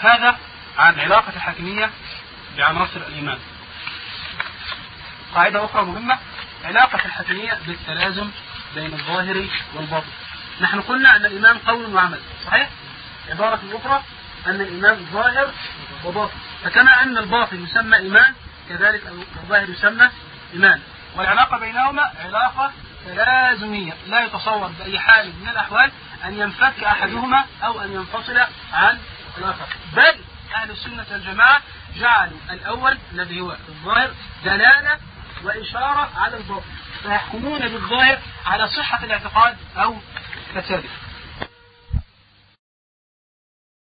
هذا عن علاقة الحاكمية بعناصر الإيمان. قاعدة أخرى مهمة علاقة الحاكمية بالتلازم بين الظاهر والباطن. نحن قلنا أن الإيمان قول وعمل صحيح؟ عبارة أخرى أن الإيمان ظاهر وباطن. فكما أن الباطن يسمى إيمان كذلك الظاهر يسمى إيمان. والعلاقة بينهما علاقة تلازمية. لا يتصور بأي حال من الأحوال أن ينفك أحدهما أو أن ينفصل عن الآخر. بل أهل السنة والجماعة جعلوا الأول الذي هو الظاهر دلالة وإشارة على الباطن. فيحكمون بالظاهر على صحة الاعتقاد أو فساده